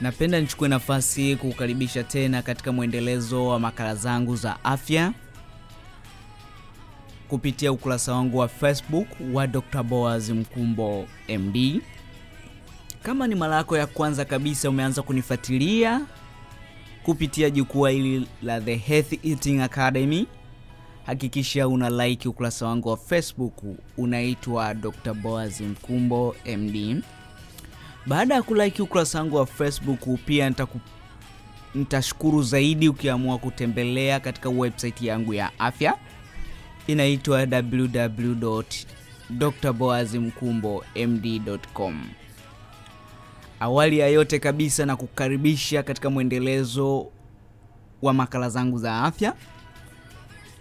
Napenda nichukue nafasi hii kukukaribisha tena katika mwendelezo wa makala zangu za afya kupitia ukurasa wangu wa Facebook wa Dr. Boaz Mkumbo MD. Kama ni mara yako ya kwanza kabisa umeanza kunifuatilia kupitia jukwaa hili la The Health Eating Academy, hakikisha una like ukurasa wangu wa Facebook unaitwa Dr. Boaz Mkumbo MD. Baada ya kulaiki ukurasa wangu wa Facebook, pia nitaku nitashukuru zaidi ukiamua kutembelea katika website yangu ya afya inaitwa www mdcom Awali ya yote kabisa, na kukaribisha katika mwendelezo wa makala zangu za afya.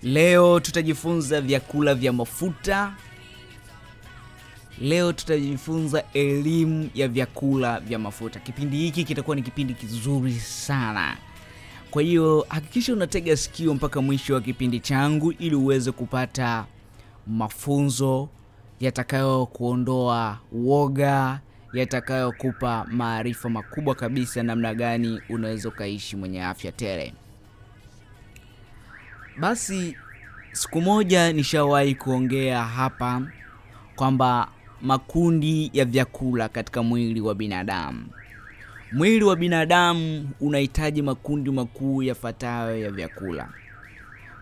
Leo tutajifunza vyakula vya mafuta. Leo tutajifunza elimu ya vyakula vya mafuta. Kipindi hiki kitakuwa ni kipindi kizuri sana. Kwa hiyo hakikisha unatega sikio mpaka mwisho wa kipindi changu ili uweze kupata mafunzo yatakayokuondoa woga, yatakayokupa maarifa makubwa kabisa namna gani unaweza ukaishi mwenye afya tele. Basi siku moja nishawahi kuongea hapa kwamba makundi ya vyakula katika mwili wa binadamu. Mwili wa binadamu unahitaji makundi makuu yafuatayo ya vyakula.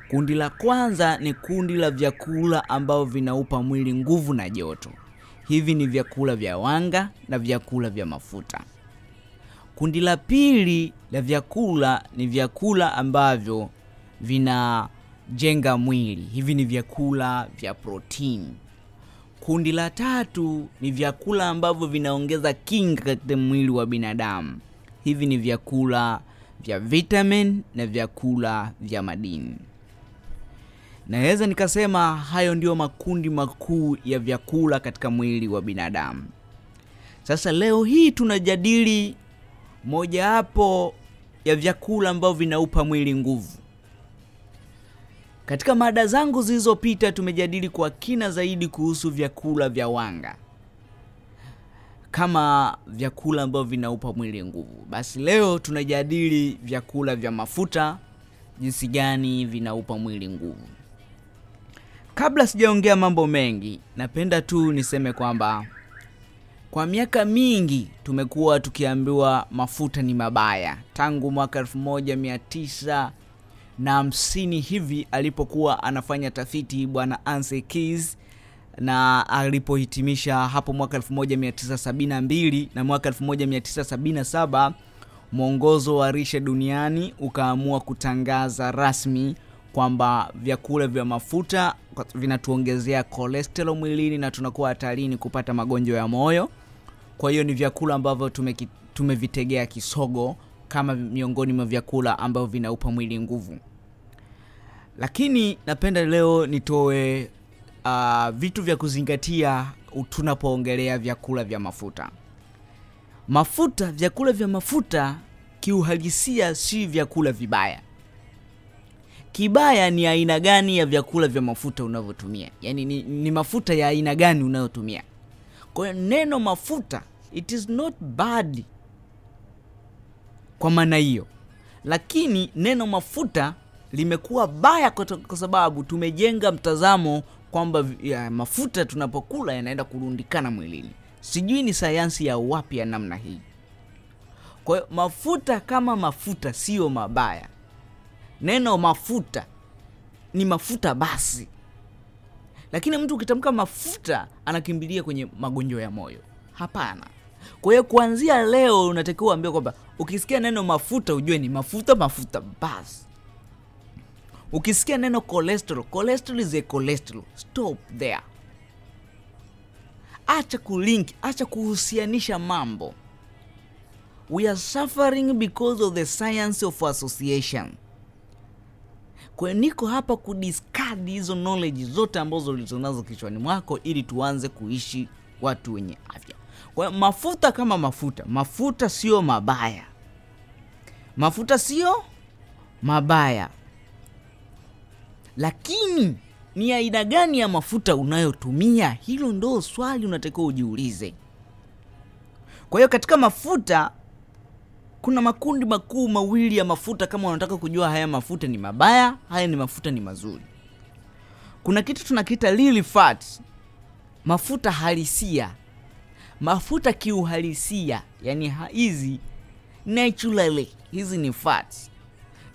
Kundi la kwanza ni kundi la vyakula ambavyo vinaupa mwili nguvu na joto. Hivi ni vyakula vya wanga na vyakula vya mafuta. Kundi la pili la vyakula ni vyakula ambavyo vinajenga mwili. Hivi ni vyakula vya protini. Kundi la tatu ni vyakula ambavyo vinaongeza kinga katika mwili wa binadamu. Hivi ni vyakula vya vitamin na vyakula vya madini. Naweza nikasema hayo ndiyo makundi makuu ya vyakula katika mwili wa binadamu. Sasa leo hii tunajadili mojawapo ya vyakula ambavyo vinaupa mwili nguvu. Katika mada zangu zilizopita tumejadili kwa kina zaidi kuhusu vyakula vya wanga kama vyakula ambavyo vinaupa mwili nguvu. Basi leo tunajadili vyakula vya mafuta, jinsi gani vinaupa mwili nguvu. Kabla sijaongea mambo mengi, napenda tu niseme kwamba kwa miaka mingi tumekuwa tukiambiwa mafuta ni mabaya tangu mwaka 1900 na hamsini hivi alipokuwa anafanya tafiti bwana Anse Keys na alipohitimisha hapo mwaka 1972 na mwaka 1977 mwongozo wa rishe duniani ukaamua kutangaza rasmi kwamba vyakula vya mafuta vinatuongezea kolesterol mwilini na tunakuwa hatarini kupata magonjwa ya moyo. Kwa hiyo ni vyakula ambavyo tumevitegea kisogo kama miongoni mwa vyakula ambavyo vinaupa mwili nguvu. Lakini napenda leo nitoe uh, vitu vya kuzingatia tunapoongelea vyakula vya mafuta. Mafuta, vyakula vya mafuta kiuhalisia si vyakula vibaya. Kibaya ni aina gani ya vyakula vya mafuta unavyotumia, yaani ni, ni mafuta ya aina gani unayotumia. Kwa hiyo neno mafuta, it is not bad kwa maana hiyo, lakini neno mafuta limekuwa baya kwa sababu tumejenga mtazamo kwamba mafuta tunapokula yanaenda kurundikana mwilini. Sijui ni sayansi ya wapi ya namna hii. Kwa hiyo mafuta kama mafuta siyo mabaya. Neno mafuta ni mafuta basi, lakini mtu ukitamka mafuta anakimbilia kwenye magonjwa ya moyo. Hapana. Kwa hiyo kuanzia leo unatakiwa uambie kwamba ukisikia neno mafuta ujue ni mafuta mafuta basi. Ukisikia neno cholesterol, cholesterol is a cholesterol. Stop there. Acha kulink, acha kuhusianisha mambo. We are suffering because of the science of association. Kwa niko hapa kudiscard hizo knowledge zote ambazo ulizonazo kichwani mwako ili tuanze kuishi watu wenye afya. Kwa mafuta kama mafuta, mafuta sio mabaya, mafuta sio mabaya, lakini ni aina gani ya mafuta unayotumia? Hilo ndo swali unatakiwa ujiulize. Kwa hiyo katika mafuta kuna makundi makuu mawili ya mafuta. Kama unataka kujua haya mafuta ni mabaya haya ni mafuta ni mazuri. Kuna kitu tunakiita lili fat, mafuta halisia. Mafuta kiuhalisia yani hizi naturally hizi ni fat,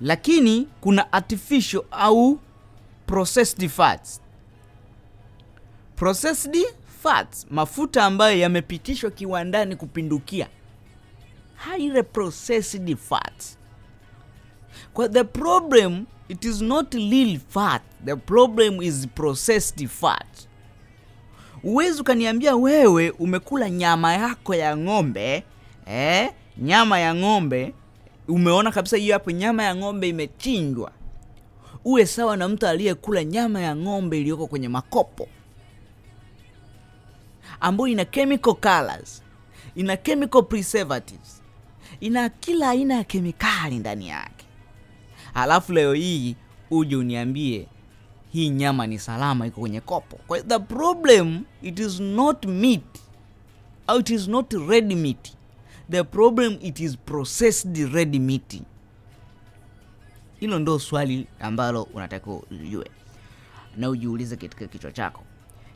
lakini kuna artificial au processed fats. Processed fats mafuta ambayo yamepitishwa kiwandani kupindukia. Highly processed fats. Kwa the problem it is not real fat. The problem is processed fat. Uwezi ukaniambia wewe umekula nyama yako ya ng'ombe eh, nyama ya ng'ombe umeona kabisa hiyo hapo nyama ya ng'ombe imechinjwa uwe sawa na mtu aliyekula nyama ya ng'ombe iliyoko kwenye makopo. Ambayo ina chemical colors ina chemical preservatives ina kila aina ya kemikali ndani yake. Alafu leo hii uje uniambie hii nyama ni salama iko kwenye kopo. Kwa the problem it is not meat au it is not red meat. The problem it is processed red meat hilo ndo swali ambalo unatakiwa ujue na ujiulize katika kichwa chako.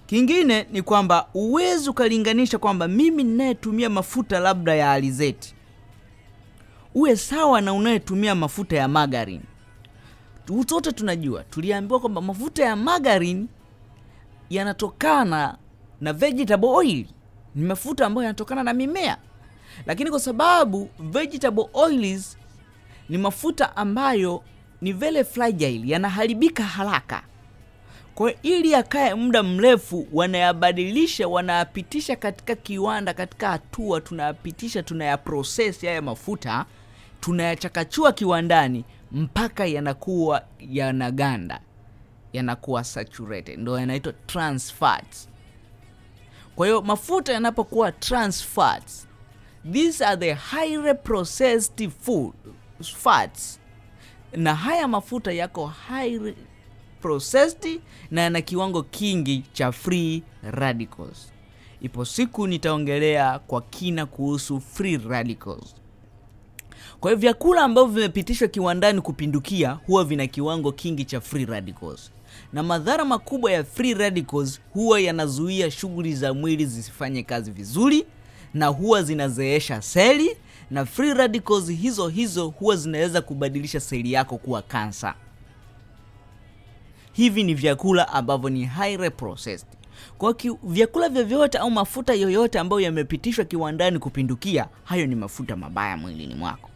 Kingine ni kwamba uwezi ukalinganisha kwamba mimi ninayetumia mafuta labda ya alizeti uwe sawa na unayetumia mafuta ya margarine. Sote tunajua tuliambiwa kwamba mafuta ya margarine yanatokana na vegetable oil. Ni mafuta ambayo yanatokana na mimea. Lakini kwa sababu vegetable oils ni mafuta ambayo ni vele fragile yanaharibika haraka. Kwa ili yakae muda mrefu wanayabadilisha wanayapitisha katika kiwanda katika hatua tunayapitisha tunayaproses haya mafuta tunayachakachua kiwandani mpaka yanakuwa yanaganda yanakuwa saturated. Ndo yanaitwa trans fats. Kwa hiyo mafuta yanapokuwa trans fats these are the highly processed food fats na haya mafuta yako high processed na yana kiwango kingi cha free radicals. Ipo siku nitaongelea kwa kina kuhusu free radicals. Kwa hiyo vyakula ambavyo vimepitishwa kiwandani kupindukia huwa vina kiwango kingi cha free radicals. Na madhara makubwa ya free radicals huwa yanazuia shughuli za mwili zisifanye kazi vizuri na huwa zinazeesha seli na free radicals hizo hizo huwa zinaweza kubadilisha seli yako kuwa kansa hivi ni vyakula ambavyo ni highly processed. Kwa vyakula vyovyote au mafuta yoyote ambayo yamepitishwa kiwandani kupindukia hayo ni mafuta mabaya mwilini mwako.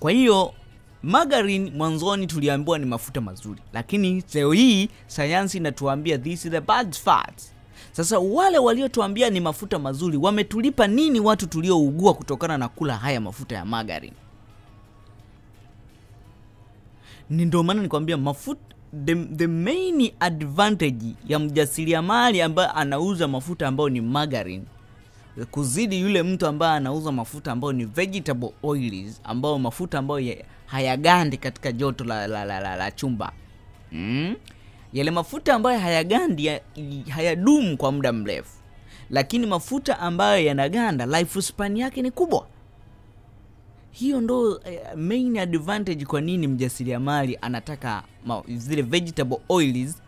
Kwa hiyo margarine mwanzoni tuliambiwa ni mafuta mazuri lakini leo hii sayansi inatuambia this is the bad fats sasa wale waliotuambia ni mafuta mazuri wametulipa nini watu tuliougua kutokana na kula haya mafuta ya margarine ni ndio maana nikwambia mafuta the, the main advantage ya mjasiriamali ambaye anauza mafuta ambayo ni margarine kuzidi yule mtu ambaye anauza mafuta ambayo ni vegetable oils ambayo mafuta ambayo hayagandi katika joto la, la, la, la, la chumba mm? Yale mafuta ambayo hayagandi ya- hayadumu kwa muda mrefu. Lakini mafuta ambayo yanaganda life span yake ni kubwa. Hiyo ndo eh, main advantage kwa nini mjasiriamali anataka ma, zile vegetable oils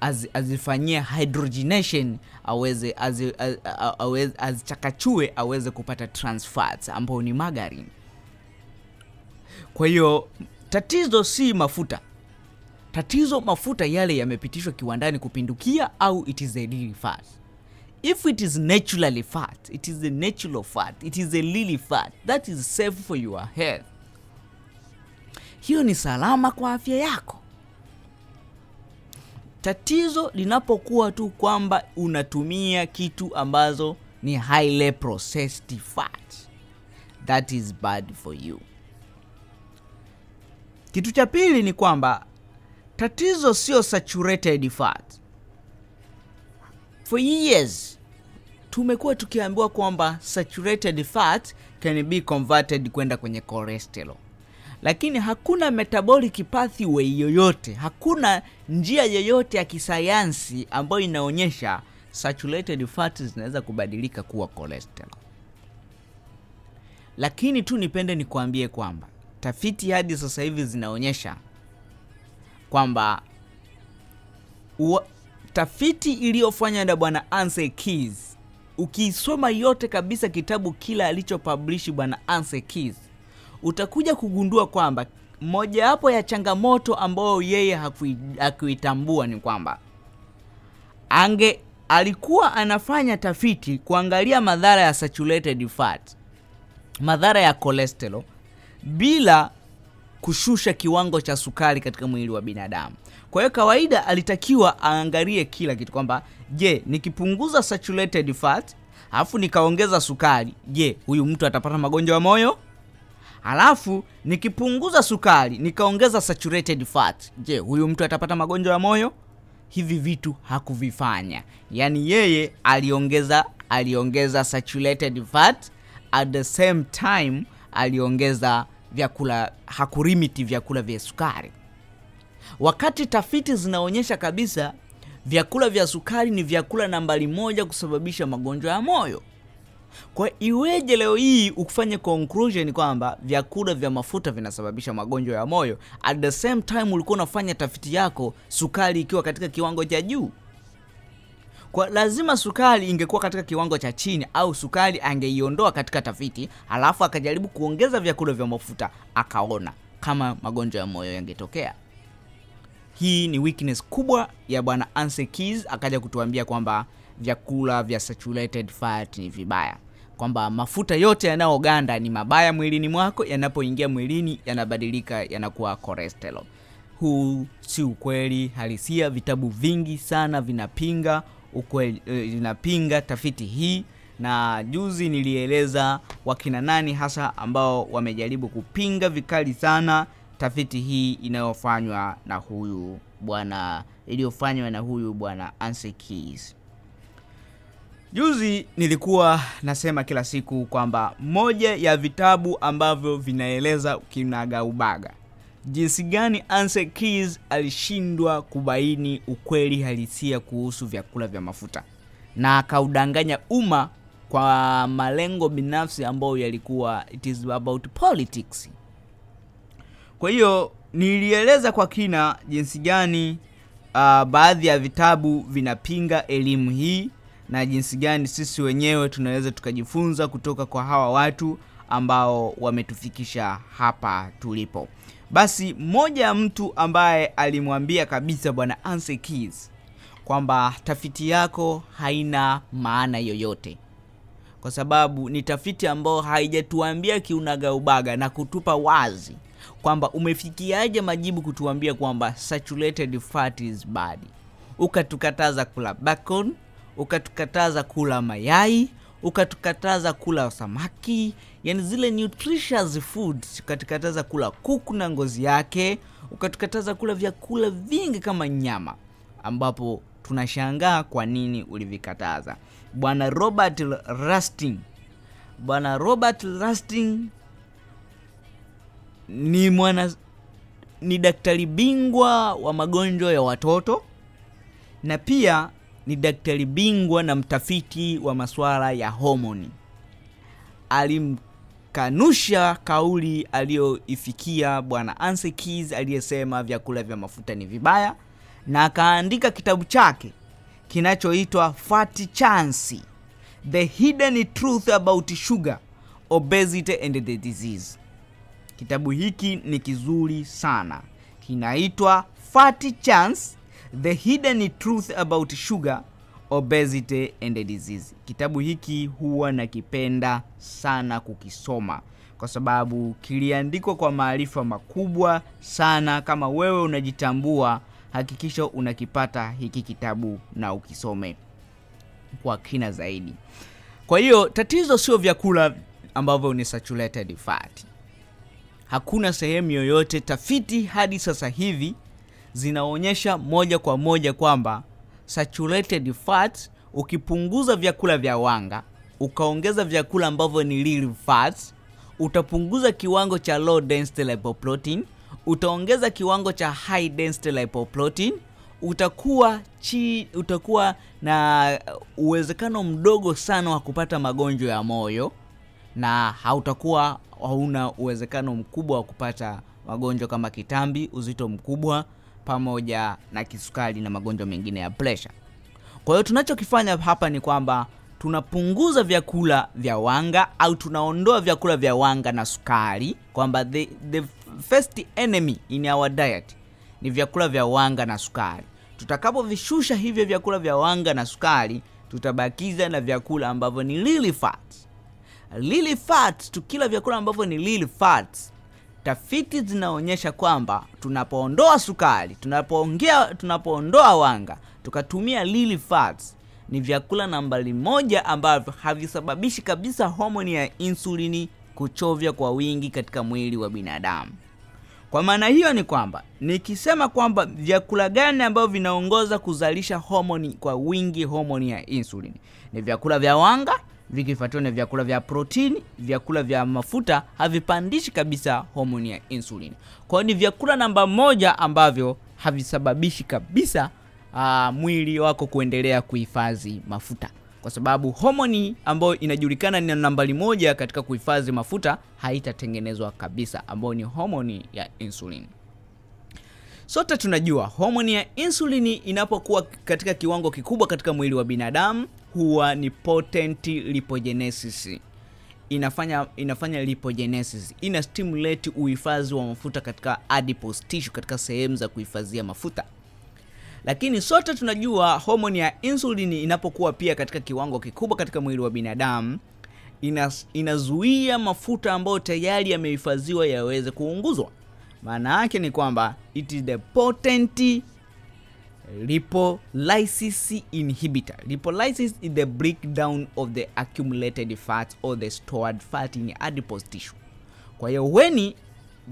az- azifanyie hydrogenation aweze azichakachue aweze kupata trans fats ambao ni margarine. Kwa hiyo tatizo si mafuta tatizo mafuta yale yamepitishwa kiwandani kupindukia au it is a lily fat. If it is naturally fat it is a natural fat it is a lily fat that is safe for your health. Hiyo ni salama kwa afya yako. Tatizo linapokuwa tu kwamba unatumia kitu ambazo ni highly processed fat. That is bad for you. Kitu cha pili ni kwamba tatizo sio saturated fat. For years tumekuwa tukiambiwa kwamba saturated fat can be converted kwenda kwenye cholesterol. Lakini hakuna metabolic pathway yoyote hakuna njia yoyote ya kisayansi ambayo inaonyesha saturated fat zinaweza kubadilika kuwa cholesterol. Lakini tu nipende nikuambie kwamba tafiti hadi sasa hivi zinaonyesha kwamba tafiti iliyofanywa na bwana Anse Keys, ukiisoma yote kabisa kitabu kila alichopublish bwana Anse Keys, utakuja kugundua kwamba mojawapo ya changamoto ambayo yeye hakuitambua ni kwamba ange alikuwa anafanya tafiti kuangalia madhara ya saturated fat, madhara ya cholesterol bila kushusha kiwango cha sukari katika mwili wa binadamu. Kwa hiyo kawaida alitakiwa aangalie kila kitu kwamba je, nikipunguza saturated fat alafu nikaongeza sukari, je, huyu mtu atapata magonjwa ya moyo? Alafu nikipunguza sukari nikaongeza saturated fat, je, huyu mtu atapata magonjwa ya moyo? Hivi vitu hakuvifanya. Yaani yeye aliongeza aliongeza saturated fat at the same time aliongeza vyakula hakurimiti vyakula vya sukari. Wakati tafiti zinaonyesha kabisa vyakula vya sukari ni vyakula nambari moja kusababisha magonjwa ya moyo. Kwa iweje leo hii ukufanye conclusion kwamba vyakula vya mafuta vinasababisha magonjwa ya moyo? At the same time ulikuwa unafanya tafiti yako sukari ikiwa katika kiwango cha juu kwa lazima sukari ingekuwa katika kiwango cha chini au sukari angeiondoa katika tafiti alafu akajaribu kuongeza vyakula vya mafuta akaona kama magonjwa ya moyo yangetokea. Hii ni weakness kubwa ya bwana Anse Keys akaja kutuambia kwamba vyakula vya saturated fat ni vibaya. Kwamba mafuta yote yanayoganda ni mabaya mwilini mwako yanapoingia mwilini yanabadilika yanakuwa cholesterol. Huu si ukweli halisia vitabu vingi sana vinapinga ukweli linapinga vinapinga tafiti hii na juzi nilieleza wakina nani hasa ambao wamejaribu kupinga vikali sana tafiti hii inayofanywa na huyu bwana iliyofanywa na huyu bwana Keys. Juzi nilikuwa nasema kila siku kwamba moja ya vitabu ambavyo vinaeleza kinagaubaga jinsi gani Ansel Keys alishindwa kubaini ukweli halisia kuhusu vyakula vya mafuta na akaudanganya umma kwa malengo binafsi ambayo yalikuwa it is about politics. Kwa hiyo nilieleza kwa kina jinsi gani uh, baadhi ya vitabu vinapinga elimu hii na jinsi gani sisi wenyewe tunaweza tukajifunza kutoka kwa hawa watu ambao wametufikisha hapa tulipo. Basi mmoja ya mtu ambaye alimwambia kabisa bwana Anse Keys kwamba tafiti yako haina maana yoyote. Kwa sababu ni tafiti ambayo haijatuambia kiunaga ubaga na kutupa wazi kwamba umefikiaje majibu kutuambia kwamba saturated fat is bad. Ukatukataza kula bacon ukatukataza kula mayai ukatukataza kula samaki yani zile nutritious foods ukatukataza kula kuku na ngozi yake ukatukataza kula vyakula vingi kama nyama ambapo tunashangaa kwa nini ulivikataza. Bwana robert Rustin, bwana robert Rustin ni mwana ni daktari bingwa wa magonjwa ya watoto na pia ni daktari bingwa na mtafiti wa masuala ya homoni alimkanusha kauli aliyoifikia bwana Keys aliyesema vyakula vya mafuta ni vibaya na akaandika kitabu chake kinachoitwa Fat Chance The Hidden Truth About Sugar, Obesity and the Disease. Kitabu hiki ni kizuri sana, kinaitwa Fat Chance The Hidden Truth About Sugar, Obesity and Disease. Kitabu hiki huwa nakipenda sana kukisoma kwa sababu kiliandikwa kwa maarifa makubwa sana. Kama wewe unajitambua, hakikisha unakipata hiki kitabu na ukisome kwa kina zaidi. Kwa hiyo tatizo sio vyakula ambavyo ni saturated fat. Hakuna sehemu yoyote, tafiti hadi sasa hivi zinaonyesha moja kwa moja kwamba saturated fat, ukipunguza vyakula vya wanga ukaongeza vyakula ambavyo ni real fats, utapunguza kiwango cha low density lipoprotein, utaongeza kiwango cha high density lipoprotein, utakuwa chi, utakuwa na uwezekano mdogo sana wa kupata magonjwa ya moyo na hautakuwa hauna uwezekano mkubwa wa kupata magonjwa kama kitambi, uzito mkubwa, pamoja na kisukari na magonjwa mengine ya pressure. Kwa hiyo tunachokifanya hapa ni kwamba tunapunguza vyakula vya wanga au tunaondoa vyakula vya wanga na sukari, kwamba the, the first enemy in our diet ni vyakula vya wanga na sukari. Tutakapovishusha hivyo vyakula vya wanga na sukari, tutabakiza na vyakula ambavyo ni lily fat. Lily fat, tukila vyakula ambavyo ni lily fats, tafiti zinaonyesha kwamba tunapoondoa sukari, tunapoongea, tunapoondoa wanga, tukatumia lili fats, ni vyakula nambari moja ambavyo havisababishi kabisa homoni ya insulini kuchovya kwa wingi katika mwili wa binadamu. Kwa maana hiyo ni kwamba nikisema kwamba vyakula gani ambavyo vinaongoza kuzalisha homoni kwa wingi, homoni ya insulini, ni vyakula vya wanga vikifuatiwa na vyakula vya protini. Vyakula vya mafuta havipandishi kabisa homoni ya insulin. Kwa hiyo ni vyakula namba moja ambavyo havisababishi kabisa aa, mwili wako kuendelea kuhifadhi mafuta, kwa sababu homoni ambayo inajulikana ni nambari moja katika kuhifadhi mafuta haitatengenezwa kabisa, ambayo ni homoni ya insulin. Sote tunajua homoni ya insulini inapokuwa katika kiwango kikubwa katika mwili wa binadamu huwa ni potent lipogenesis. Inafanya inafanya lipogenesis, ina stimulate uhifadhi wa mafuta katika adipose tissue, katika sehemu za kuhifadhia mafuta. Lakini sote tunajua homoni ya insulin inapokuwa pia katika kiwango kikubwa katika mwili wa binadamu ina, inazuia mafuta ambayo tayari yamehifadhiwa yaweze kuunguzwa. Maana yake ni kwamba it is the potent lipolysis inhibitor. Lipolysis is the breakdown of the accumulated fat or the stored fat in adipose tissue. Kwa hiyo when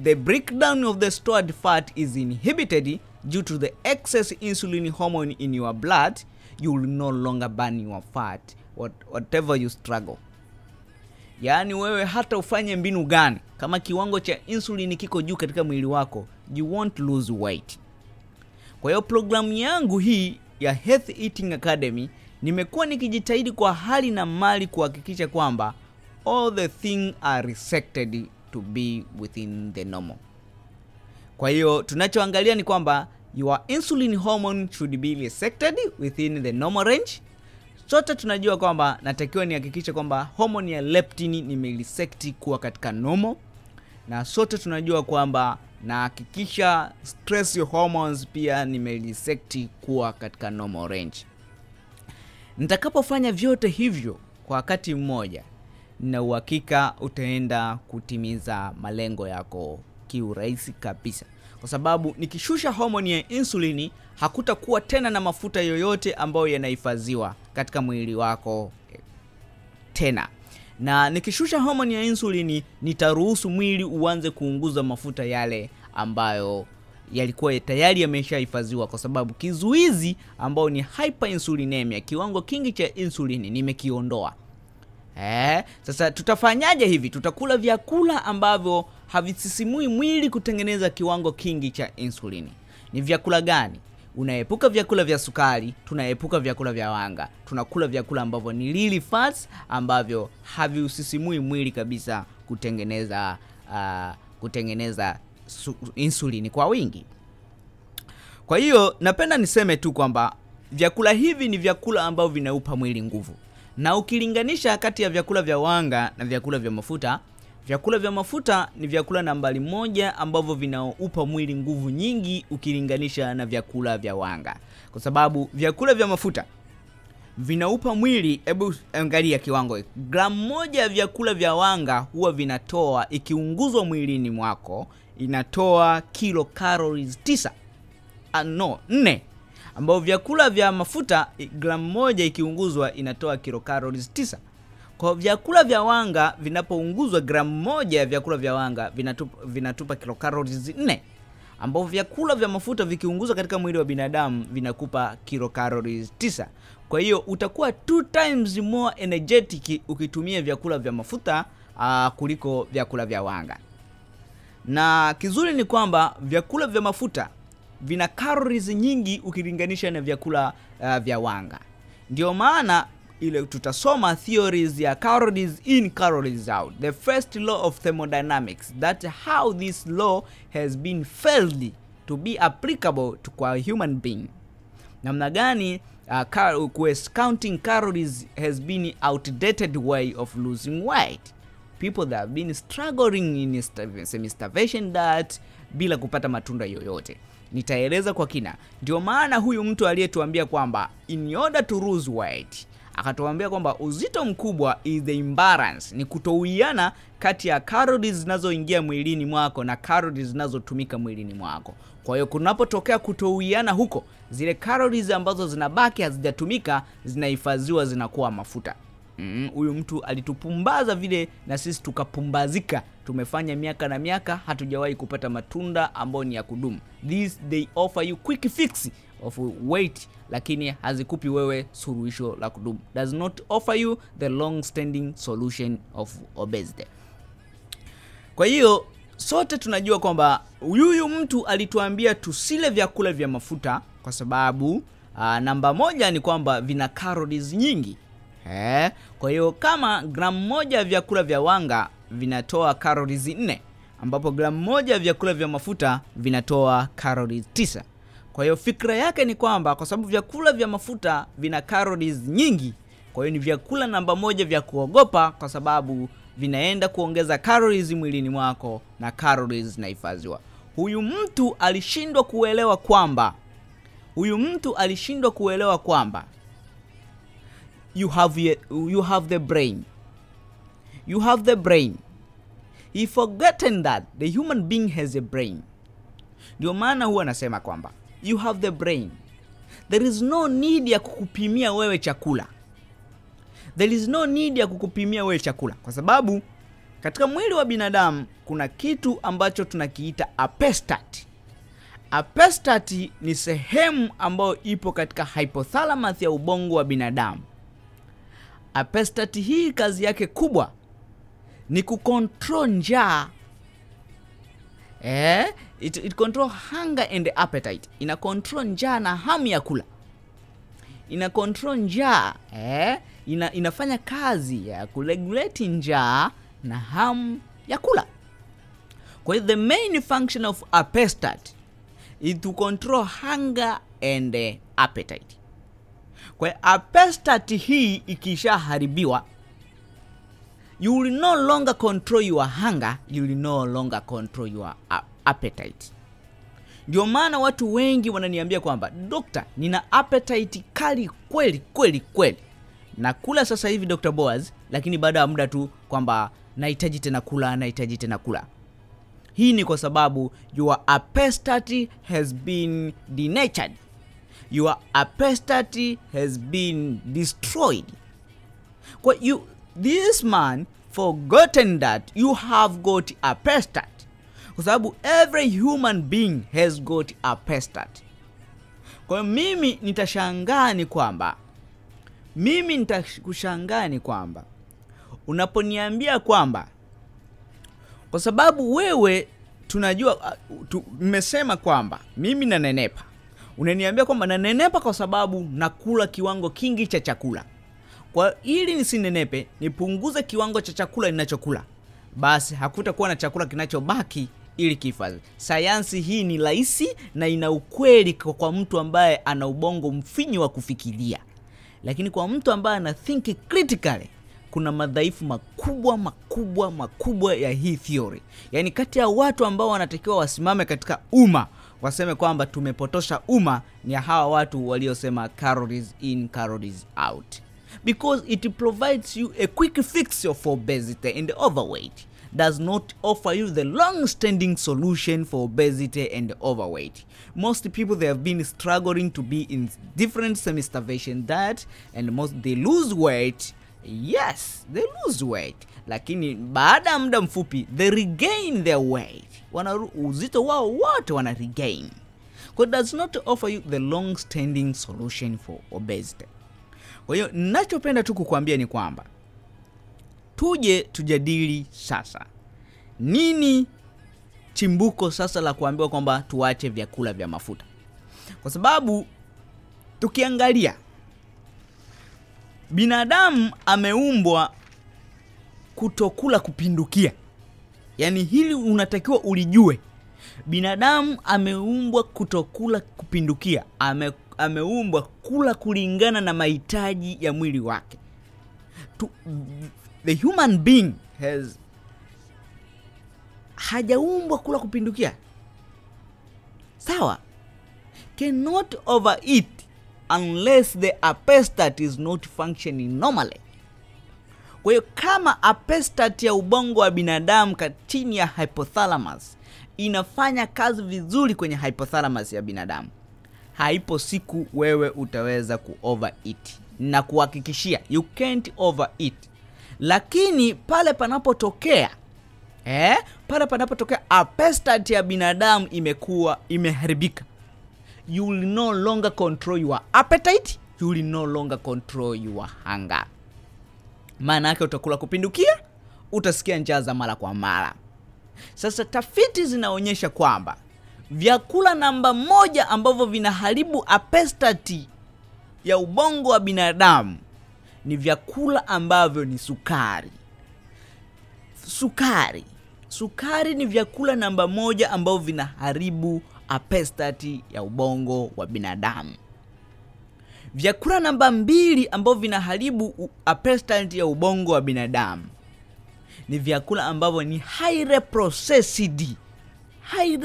the breakdown of the stored fat is inhibited due to the excess insulin hormone in your blood, you will no longer burn your fat what, whatever you struggle. Yaani wewe hata ufanye mbinu gani, kama kiwango cha insulin kiko juu katika mwili wako, you won't lose weight. Kwa hiyo programu yangu hii ya Health Eating Academy nimekuwa nikijitahidi kwa hali na mali kuhakikisha kwamba all the things are resected to be within the normal. Kwa hiyo tunachoangalia ni kwamba your insulin hormone should be resected within the normal range. Sote tunajua kwamba natakiwa nihakikishe kwamba homoni ya leptin nimeresect kuwa katika normal, na sote tunajua kwamba nahakikisha stress hormones pia nimeresect kuwa katika normal range. Nitakapofanya vyote hivyo kwa wakati mmoja, na uhakika utaenda kutimiza malengo yako kiurahisi kabisa, kwa sababu nikishusha homoni ya insulini hakutakuwa tena na mafuta yoyote ambayo yanahifadhiwa katika mwili wako tena, na nikishusha homoni ya insulini nitaruhusu mwili uanze kuunguza mafuta yale ambayo yalikuwa tayari yameshahifadhiwa, kwa sababu kizuizi ambao ni hyperinsulinemia, kiwango kingi cha insulini nimekiondoa. Eh, sasa tutafanyaje hivi? Tutakula vyakula ambavyo havisisimui mwili kutengeneza kiwango kingi cha insulini. Ni vyakula gani? Unaepuka vyakula vya sukari, tunaepuka vyakula vya wanga, tunakula vyakula ambavyo ni lili fats ambavyo haviusisimui mwili kabisa kutengeneza uh, kutengeneza su- insulini kwa wingi. Kwa hiyo napenda niseme tu kwamba vyakula hivi ni vyakula ambavyo vinaupa mwili nguvu, na ukilinganisha kati ya vyakula vya wanga na vyakula vya mafuta, vyakula vya mafuta ni vyakula nambari moja ambavyo vinaupa mwili nguvu nyingi ukilinganisha na vyakula vya wanga, kwa sababu vyakula vya mafuta vinaupa mwili. Hebu angalia kiwango, gramu moja ya vyakula vya wanga huwa vinatoa, ikiunguzwa mwilini mwako, inatoa kilo calories tisa ah, no nne, ambao vyakula vya mafuta gramu moja ikiunguzwa inatoa kilo calories tisa. Kwa vyakula vya wanga vinapounguzwa, gramu moja ya vyakula vya wanga vinatupa, vinatupa kilo calories nne, ambapo vyakula vya mafuta vikiunguzwa katika mwili wa binadamu vinakupa kilo calories tisa. Kwa hiyo utakuwa two times more energetic ukitumia vyakula vya mafuta uh, kuliko vyakula vya wanga. Na kizuri ni kwamba vyakula vya mafuta vina calories nyingi ukilinganisha na vyakula uh, vya wanga. Ndio maana ile tutasoma theories ya calories in calories out. The first law of thermodynamics that how this law has been failed to be applicable to kwa human being. Namna gani uh, counting calories has been outdated way of losing weight. People that have been struggling in sta- semi-starvation diet bila kupata matunda yoyote. Nitaeleza kwa kina. Ndio maana huyu mtu aliyetuambia kwamba in order to lose weight akatuambia kwamba uzito mkubwa is the imbalance ni kutowiana kati ya calories zinazoingia mwilini mwako na calories zinazotumika mwilini mwako. Kwa hiyo kunapotokea kutowiana huko zile calories ambazo zinabaki hazijatumika zinahifadhiwa zinakuwa mafuta. Mm, huyu mtu alitupumbaza vile na sisi tukapumbazika. Tumefanya miaka na miaka hatujawahi kupata matunda ambayo ni ya kudumu. This they offer you quick fix of weight lakini hazikupi wewe suruhisho la kudumu. Does not offer you the long standing solution of obesity. Kwa hiyo sote tunajua kwamba huyu mtu alituambia tusile vyakula vya mafuta kwa sababu uh, namba moja ni kwamba vina calories nyingi. Eh? kwa hiyo kama gramu moja ya vyakula vya wanga vinatoa calories 4 ambapo gramu moja ya vyakula vya mafuta vinatoa calories 9 kwa hiyo fikra yake ni kwamba kwa sababu vyakula vya mafuta vina calories nyingi kwa hiyo ni vyakula namba moja vya kuogopa kwa sababu vinaenda kuongeza calories mwilini mwako na calories zinahifadhiwa. Huyu mtu alishindwa kuelewa kwamba huyu mtu alishindwa kuelewa kwamba you have, ye- you have the brain. You have the brain. He forgotten that the human being has a brain. Ndio maana huwa anasema kwamba you have the brain. There is no need ya kukupimia wewe chakula. There is no need ya kukupimia wewe chakula. Kwa sababu katika mwili wa binadamu kuna kitu ambacho tunakiita apestat apestat ni sehemu ambayo ipo katika hypothalamus ya ubongo wa binadamu. Apestat hii kazi yake kubwa ni kukontrol njaa. Eh, it, it control hunger and appetite. Ina control njaa na hamu ya kula. Ina control njaa eh, ina, inafanya kazi ya kuregulate njaa na hamu ya kula. Kwa hiyo the main function of apestat is to control hunger and appetite. Kwa hiyo apestat hii ikishaharibiwa you will no longer control your hunger you will no longer control your a- appetite. Ndio maana watu wengi wananiambia kwamba dokta nina appetite kali kweli kweli kweli. Nakula sasa hivi dr boas lakini baada ya muda tu kwamba nahitaji tena kula nahitaji tena kula. Hii ni kwa sababu your appetite has been denatured. Your appetite has been destroyed. Kwa you this man forgotten that you have got a pestat kwa sababu every human being has got a pestat kwa hiyo mimi nitashangaa ni kwamba mimi nitakushangaa ni kwamba unaponiambia kwamba kwa sababu wewe tunajua mmesema tu, kwamba mimi nanenepa. Unaniambia kwamba nanenepa kwa sababu nakula kiwango kingi cha chakula. Kwa ili nisinenepe nipunguze kiwango cha chakula ninachokula. Basi hakutakuwa na chakula kinachobaki ili kihifadhi. Sayansi hii ni rahisi na ina ukweli kwa mtu ambaye ana ubongo mfinyi wa kufikiria. Lakini kwa mtu ambaye ana think critically kuna madhaifu makubwa makubwa makubwa ya hii theory. Yaani kati ya watu ambao wanatakiwa wasimame katika umma waseme kwamba tumepotosha umma ni hawa watu waliosema calories in calories out. Because it provides you a quick fix for obesity and overweight does not offer you the long standing solution for obesity and overweight. Most people they have been struggling to be in different semi starvation diet and most they lose weight. Yes they lose weight. Lakini baada ya muda mfupi they regain their weight. Wana uzito wao wote wana regain. Kwa does not offer you the long standing solution for obesity. Kwa hiyo nachopenda tu kukuambia ni kwamba tuje tujadili sasa. Nini chimbuko sasa la kuambiwa kwamba tuache vyakula vya mafuta? Kwa sababu tukiangalia binadamu ameumbwa kutokula kupindukia. Yaani hili unatakiwa ulijue. Binadamu ameumbwa kutokula kupindukia. Ame, ameumbwa kula kulingana na mahitaji ya mwili wake. To, the human being has hajaumbwa kula kupindukia. Sawa? Cannot overeat unless the apestat is not functioning normally. Kwa hiyo kama apestat ya ubongo wa binadamu chini ya hypothalamus inafanya kazi vizuri kwenye hypothalamus ya binadamu haipo siku wewe utaweza kuovereat na kuhakikishia you can't overeat lakini pale panapotokea eh, pale panapotokea appestate ya binadamu imekuwa imeharibika. You will no longer control your appetite you will no longer control your hunger. Maana yake utakula kupindukia utasikia njaa za mara kwa mara. Sasa tafiti zinaonyesha kwamba vyakula namba moja ambavyo vinaharibu apestati ya ubongo wa binadamu ni vyakula ambavyo ni sukari. Sukari. Sukari ni vyakula namba moja ambavyo vinaharibu apestati ya ubongo wa binadamu. Vyakula namba mbili ambavyo vinaharibu apestati ya ubongo wa binadamu ni vyakula ambavyo ni highly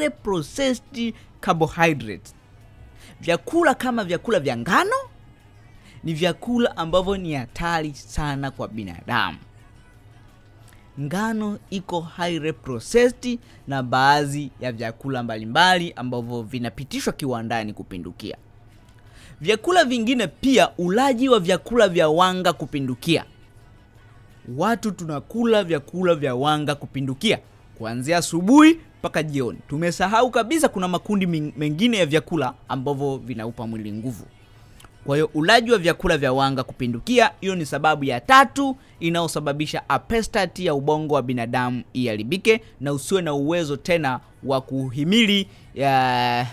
processed carbohydrates. Vyakula kama vyakula vya ngano ni vyakula ambavyo ni hatari sana kwa binadamu. Ngano iko highly na baadhi ya vyakula mbalimbali ambavyo vinapitishwa kiwandani kupindukia. Vyakula vingine pia ulaji wa vyakula vya wanga kupindukia. Watu tunakula vyakula vya wanga kupindukia kuanzia asubuhi mpaka jioni. Tumesahau kabisa kuna makundi mengine ya vyakula ambavyo vinaupa mwili nguvu kwa hiyo ulaji wa vyakula vya wanga kupindukia hiyo ni sababu ya tatu inayosababisha apestati ya ubongo wa binadamu iharibike na usiwe na uwezo tena wa kuhimili ya,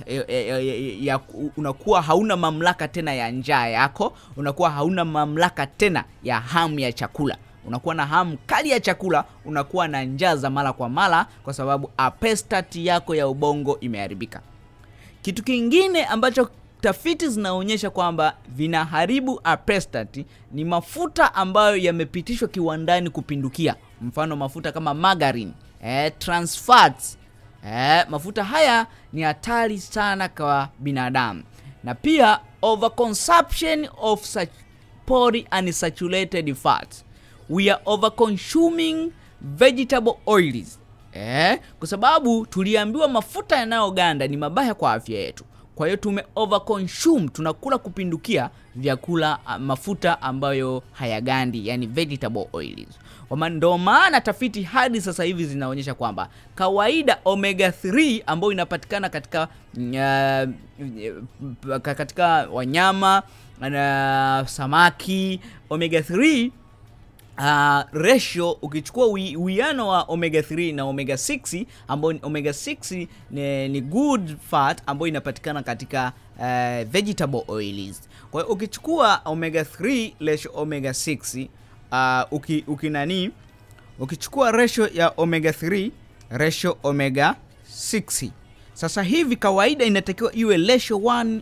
ya, ya, ya, ya, unakuwa hauna mamlaka tena ya njaa yako unakuwa hauna mamlaka tena ya hamu ya chakula. Unakuwa na hamu kali ya chakula unakuwa na njaa za mara kwa mara kwa sababu apestati yako ya ubongo imeharibika. Kitu kingine ambacho tafiti zinaonyesha kwamba vinaharibu apestati ni mafuta ambayo yamepitishwa kiwandani kupindukia. Mfano mafuta kama margarine eh, trans fats eh, mafuta haya ni hatari sana kwa binadamu. Na pia overconsumption of such polyunsaturated fats. We are overconsuming vegetable oils eh, kwa sababu tuliambiwa mafuta yanayoganda ni mabaya kwa afya yetu kwa hiyo tume overconsume tunakula kupindukia vyakula ah, mafuta ambayo hayagandi yani vegetable oils. Kwa ndo maana tafiti hadi sasa hivi zinaonyesha kwamba kawaida omega 3 ambayo inapatikana katika uh, katika wanyama na samaki omega 3 uh, ratio ukichukua wi- uwiano wa omega 3 na omega 6 ambayo omega 6 ni, ni good fat ambayo inapatikana katika uh, vegetable oils. Kwa hiyo ukichukua omega 3 ratio omega 6 uh, uki, ukinani ukichukua ratio ya omega 3 ratio omega 6 sasa hivi kawaida inatakiwa iwe ratio 1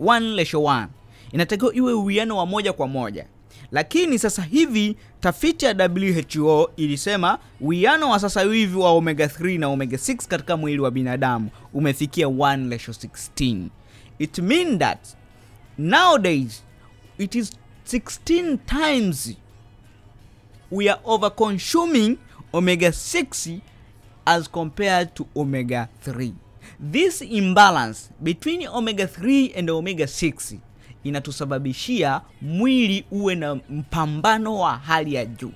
1 ratio 1 inatakiwa iwe uwiano wa moja kwa moja lakini sasa hivi tafiti ya who ilisema uwiano wa sasa hivi wa omega 3 na omega 6 katika mwili wa binadamu umefikia 1 ratio 16 it mean that nowadays it is 16 times we are over consuming omega 6 as compared to omega 3 this imbalance between omega 3 and omega 6 inatusababishia mwili uwe na mpambano wa hali ya juu.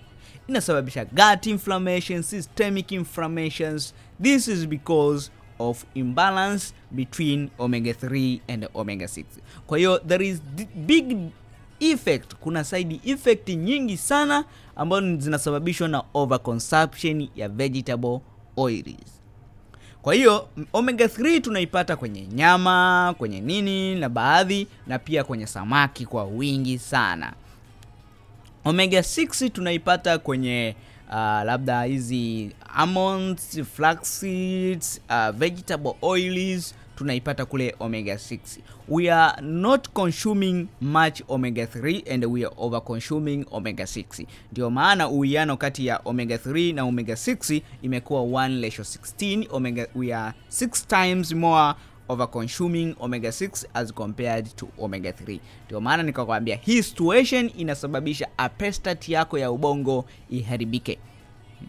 Inasababisha gut inflammation systemic inflammations. This is because of imbalance between omega 3 and omega 6 kwa hiyo there is big effect. Kuna side effect nyingi sana ambazo zinasababishwa na overconsumption ya vegetable oils kwa hiyo omega 3 tunaipata kwenye nyama kwenye nini na baadhi na pia kwenye samaki kwa wingi sana. Omega 6 tunaipata kwenye uh, labda hizi almonds flax seeds uh, vegetable oils tunaipata kule omega 6 we are not consuming much omega 3 and we are over consuming omega 6 ndio maana uwiano kati ya omega 3 na omega 6 imekuwa 1 ratio 16 omega we are 6 times more over consuming omega 6 as compared to omega 3 ndio maana nikakwambia hii situation inasababisha apestat yako ya ubongo iharibike.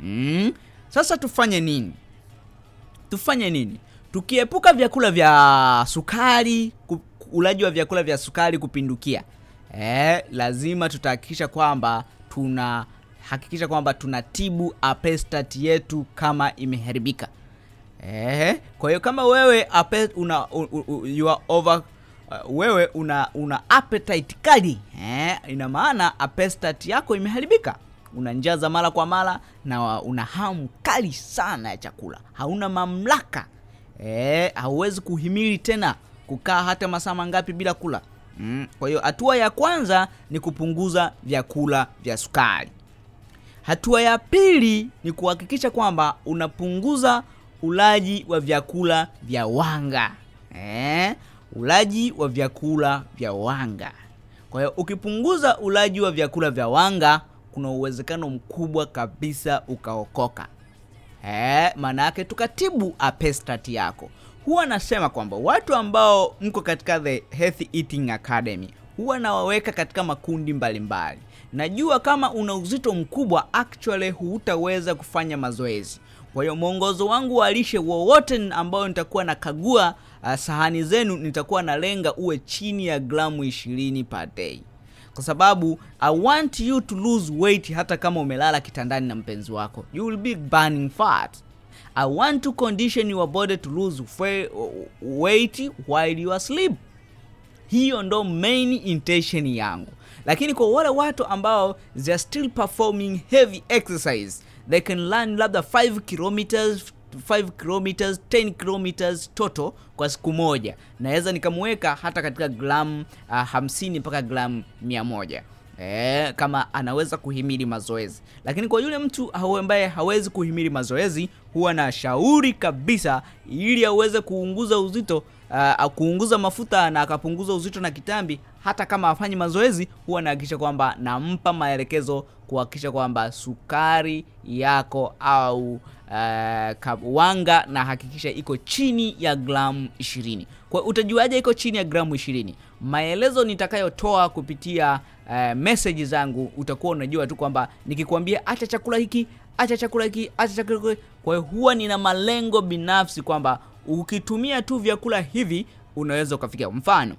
Mm. sasa tufanye nini? Tufanye nini tukiepuka vyakula vya sukari ulaji wa vyakula vya sukari kupindukia eh, lazima tutahakikisha kwamba tuna hakikisha kwamba tunatibu apestat yetu kama imeharibika eh, kwa hiyo kama wewe ape, una, u, u, you are over uh, wewe una una appetite kali eh, ina maana apestat yako imeharibika. Una njaa za mara kwa mara na una hamu kali sana ya chakula. Hauna mamlaka eh, hauwezi kuhimili tena kukaa hata masaa mangapi bila kula mm. kwa hiyo hatua ya kwanza ni kupunguza vyakula vya sukari hatua ya pili ni kuhakikisha kwamba unapunguza ulaji wa vyakula vya wanga eh? ulaji wa vyakula vya wanga kwa hiyo ukipunguza ulaji wa vyakula vya wanga kuna uwezekano mkubwa kabisa ukaokoka Eh, maana yake tukatibu apestat yako. Huwa nasema kwamba watu ambao mko katika the healthy eating academy huwa nawaweka katika makundi mbalimbali. Mbali. najua kama una uzito mkubwa actually hutaweza kufanya mazoezi. Kwa hiyo mwongozo wangu wa lishe wowote ambao nitakuwa nakagua uh, sahani zenu nitakuwa nalenga uwe chini ya gramu 20 per day kwa sababu i want you to lose weight hata kama umelala kitandani na mpenzi wako. You will be burning fat. I want to condition your body to lose weight while you are asleep. Hiyo ndo main intention yangu. Lakini kwa wale watu ambao they are still performing heavy exercise they can run labda 5 kilometers 5 kilometers 10 kilometers total kwa siku moja. Naweza nikamweka hata katika gramu uh, 50 mpaka gramu 100 Eh, kama anaweza kuhimili mazoezi. Lakini kwa yule mtu ambaye hawezi kuhimili mazoezi huwa na shauri kabisa ili aweze kuunguza uzito uh, kuunguza mafuta na akapunguza uzito na kitambi. Hata kama afanye mazoezi huwa nahakikisha kwamba nampa maelekezo kuhakikisha kwamba sukari yako au uh, wanga na hakikisha iko chini ya gramu 20 kwa utajuaje iko chini ya gramu 20 maelezo nitakayotoa kupitia uh, meseji zangu utakuwa unajua tu kwamba nikikwambia acha chakula hiki acha chakula hiki acha chakula hiki. Kwa hiyo huwa nina malengo binafsi kwamba ukitumia tu vyakula hivi unaweza ukafikia. Mfano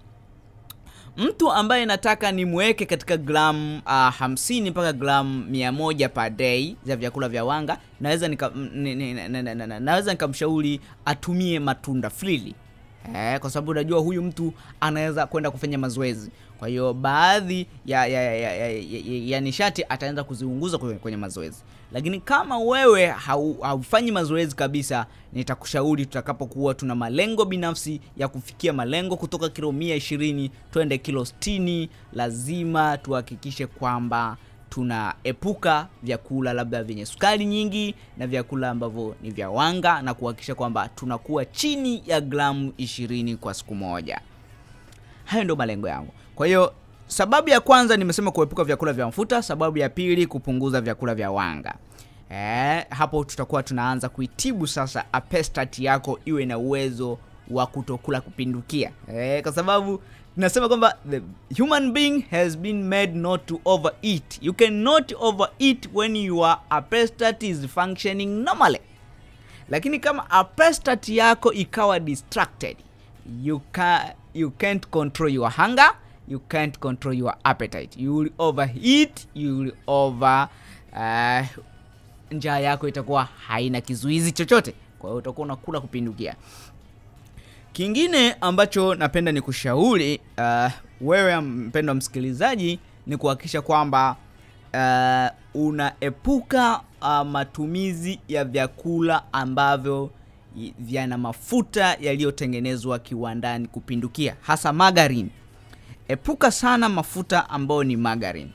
mtu ambaye nataka nimweke katika gramu uh, 50 mpaka gramu 100 per day za vyakula vya wanga naweza nika, naweza nikamshauri atumie matunda freely. Eh, kwa sababu unajua huyu mtu anaweza kwenda kufanya mazoezi. Kwa hiyo baadhi ya, ya, ya, ya, ya, ya, ya nishati ataanza kuziunguza kwenye mazoezi lakini kama wewe hau- haufanyi mazoezi kabisa nitakushauri tutakapokuwa tuna malengo binafsi ya kufikia malengo kutoka kilo 120 twende kilo 60 lazima tuhakikishe kwamba tunaepuka vyakula labda vyenye sukari nyingi na vyakula ambavyo ni vya wanga na kuhakikisha kwamba tunakuwa chini ya gramu 20 kwa siku moja. Hayo ndio malengo yangu. Kwa hiyo sababu ya kwanza nimesema kuepuka vyakula vya mafuta sababu ya pili kupunguza vyakula vya wanga. Eh, hapo tutakuwa tunaanza kuitibu sasa apestat yako iwe na uwezo wa kutokula kupindukia. Eh, kwa sababu nasema kwamba the human being has been made not to overeat. You cannot overeat when your apestat is functioning normally. Lakini kama apestat yako ikawa distracted you, ca you can't control your hunger you can't control your appetite. You will overheat you will over uh, njaa yako itakuwa haina kizuizi chochote. Kwa hiyo utakuwa unakula kupindukia. Kingine ambacho napenda ni kushauri uh, wewe mpendwa msikilizaji ni kuhakikisha kwamba uh, unaepuka uh, matumizi ya vyakula ambavyo vyana mafuta yaliyotengenezwa kiwandani kupindukia. Hasa margarine epuka sana mafuta ambayo ni margarine.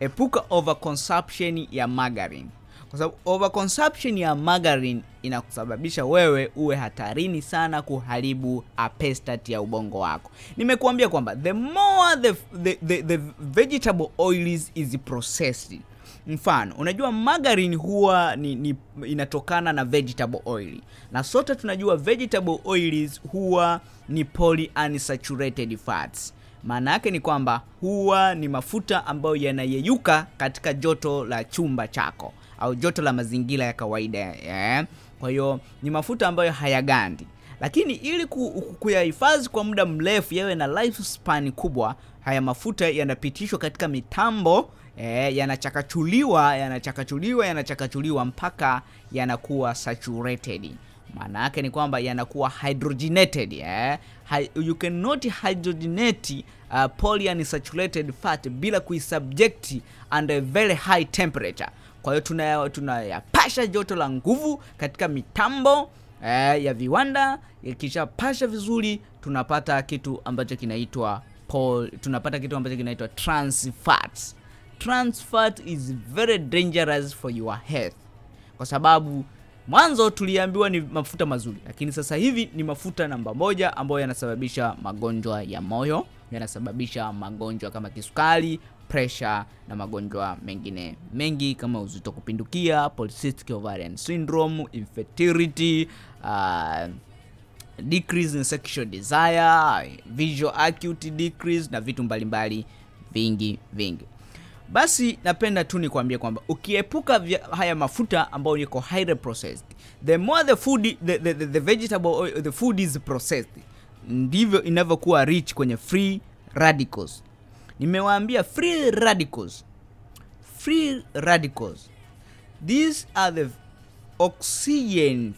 Epuka overconsumption ya margarine. Kwa sababu overconsumption ya margarine inakusababisha wewe uwe hatarini sana kuharibu apestat ya ubongo wako. Nimekuambia kwamba the more the, the, the, the vegetable oils is processed. Mfano unajua margarine huwa ni, ni inatokana na vegetable oil. Na sote tunajua vegetable oils huwa ni polyunsaturated fats maana yake ni kwamba huwa ni mafuta ambayo yanayeyuka katika joto la chumba chako au joto la mazingira ya kawaida yeah. kwa hiyo ni mafuta ambayo hayagandi lakini ili ku- ku- kuyahifadhi kwa muda mrefu yawe na lifespan kubwa haya mafuta yanapitishwa katika mitambo eh, yanachakachuliwa yanachakachuliwa yanachakachuliwa mpaka yanakuwa saturated maana yake ni kwamba yanakuwa hydrogenated eh? You cannot hydrogenate uh, polyunsaturated fat bila kuisubject under a very high temperature. Kwa hiyo tunayapasha tunayapasha joto la nguvu katika mitambo eh, ya viwanda. Ikishapasha vizuri tunapata kitu ambacho kinaitwa pol, tunapata kitu ambacho kinaitwa trans fats trans fat is very dangerous for your health. Kwa sababu mwanzo tuliambiwa ni mafuta mazuri lakini sasa hivi ni mafuta namba moja ambayo yanasababisha magonjwa ya moyo yanasababisha magonjwa kama kisukari presha na magonjwa mengine mengi kama uzito kupindukia polycystic ovarian syndrome infertility uh, decrease in sexual desire visual acuity decrease na vitu mbalimbali vingi vingi. Basi napenda tu nikwambie kwamba ukiepuka vya- haya mafuta ambayo yako highly processed the more the food the, the, the, the vegetable the food is processed ndivyo inavyokuwa rich kwenye free radicals. Nimewaambia free radicals. Free radicals. These are the oxygen.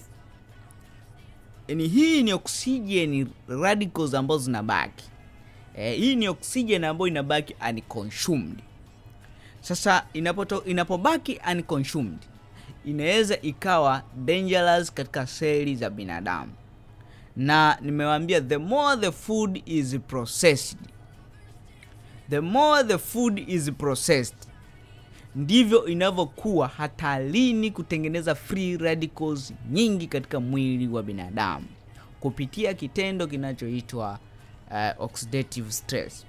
Yani hii ni oxygen radicals ambazo zinabaki. Eh, hii ni oxygen ambayo inabaki unconsumed. Sasa inapoto, inapobaki unconsumed inaweza ikawa dangerous katika seli za binadamu na nimewambia the more the food is processed the more the food is processed ndivyo inavyokuwa hatalini kutengeneza free radicals nyingi katika mwili wa binadamu kupitia kitendo kinachoitwa uh, oxidative stress.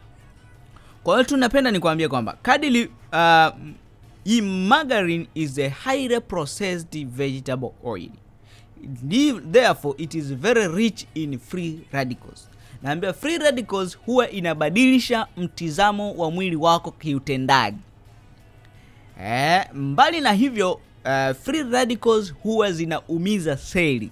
Kwa hiyo tu napenda nikwambie kwamba kadili uh, margarine is a highly processed vegetable oil therefore it is very rich in free radicals. Naambia free radicals huwa inabadilisha mtizamo wa mwili wako kiutendaji. Eh, mbali na hivyo uh, free radicals huwa zinaumiza seli.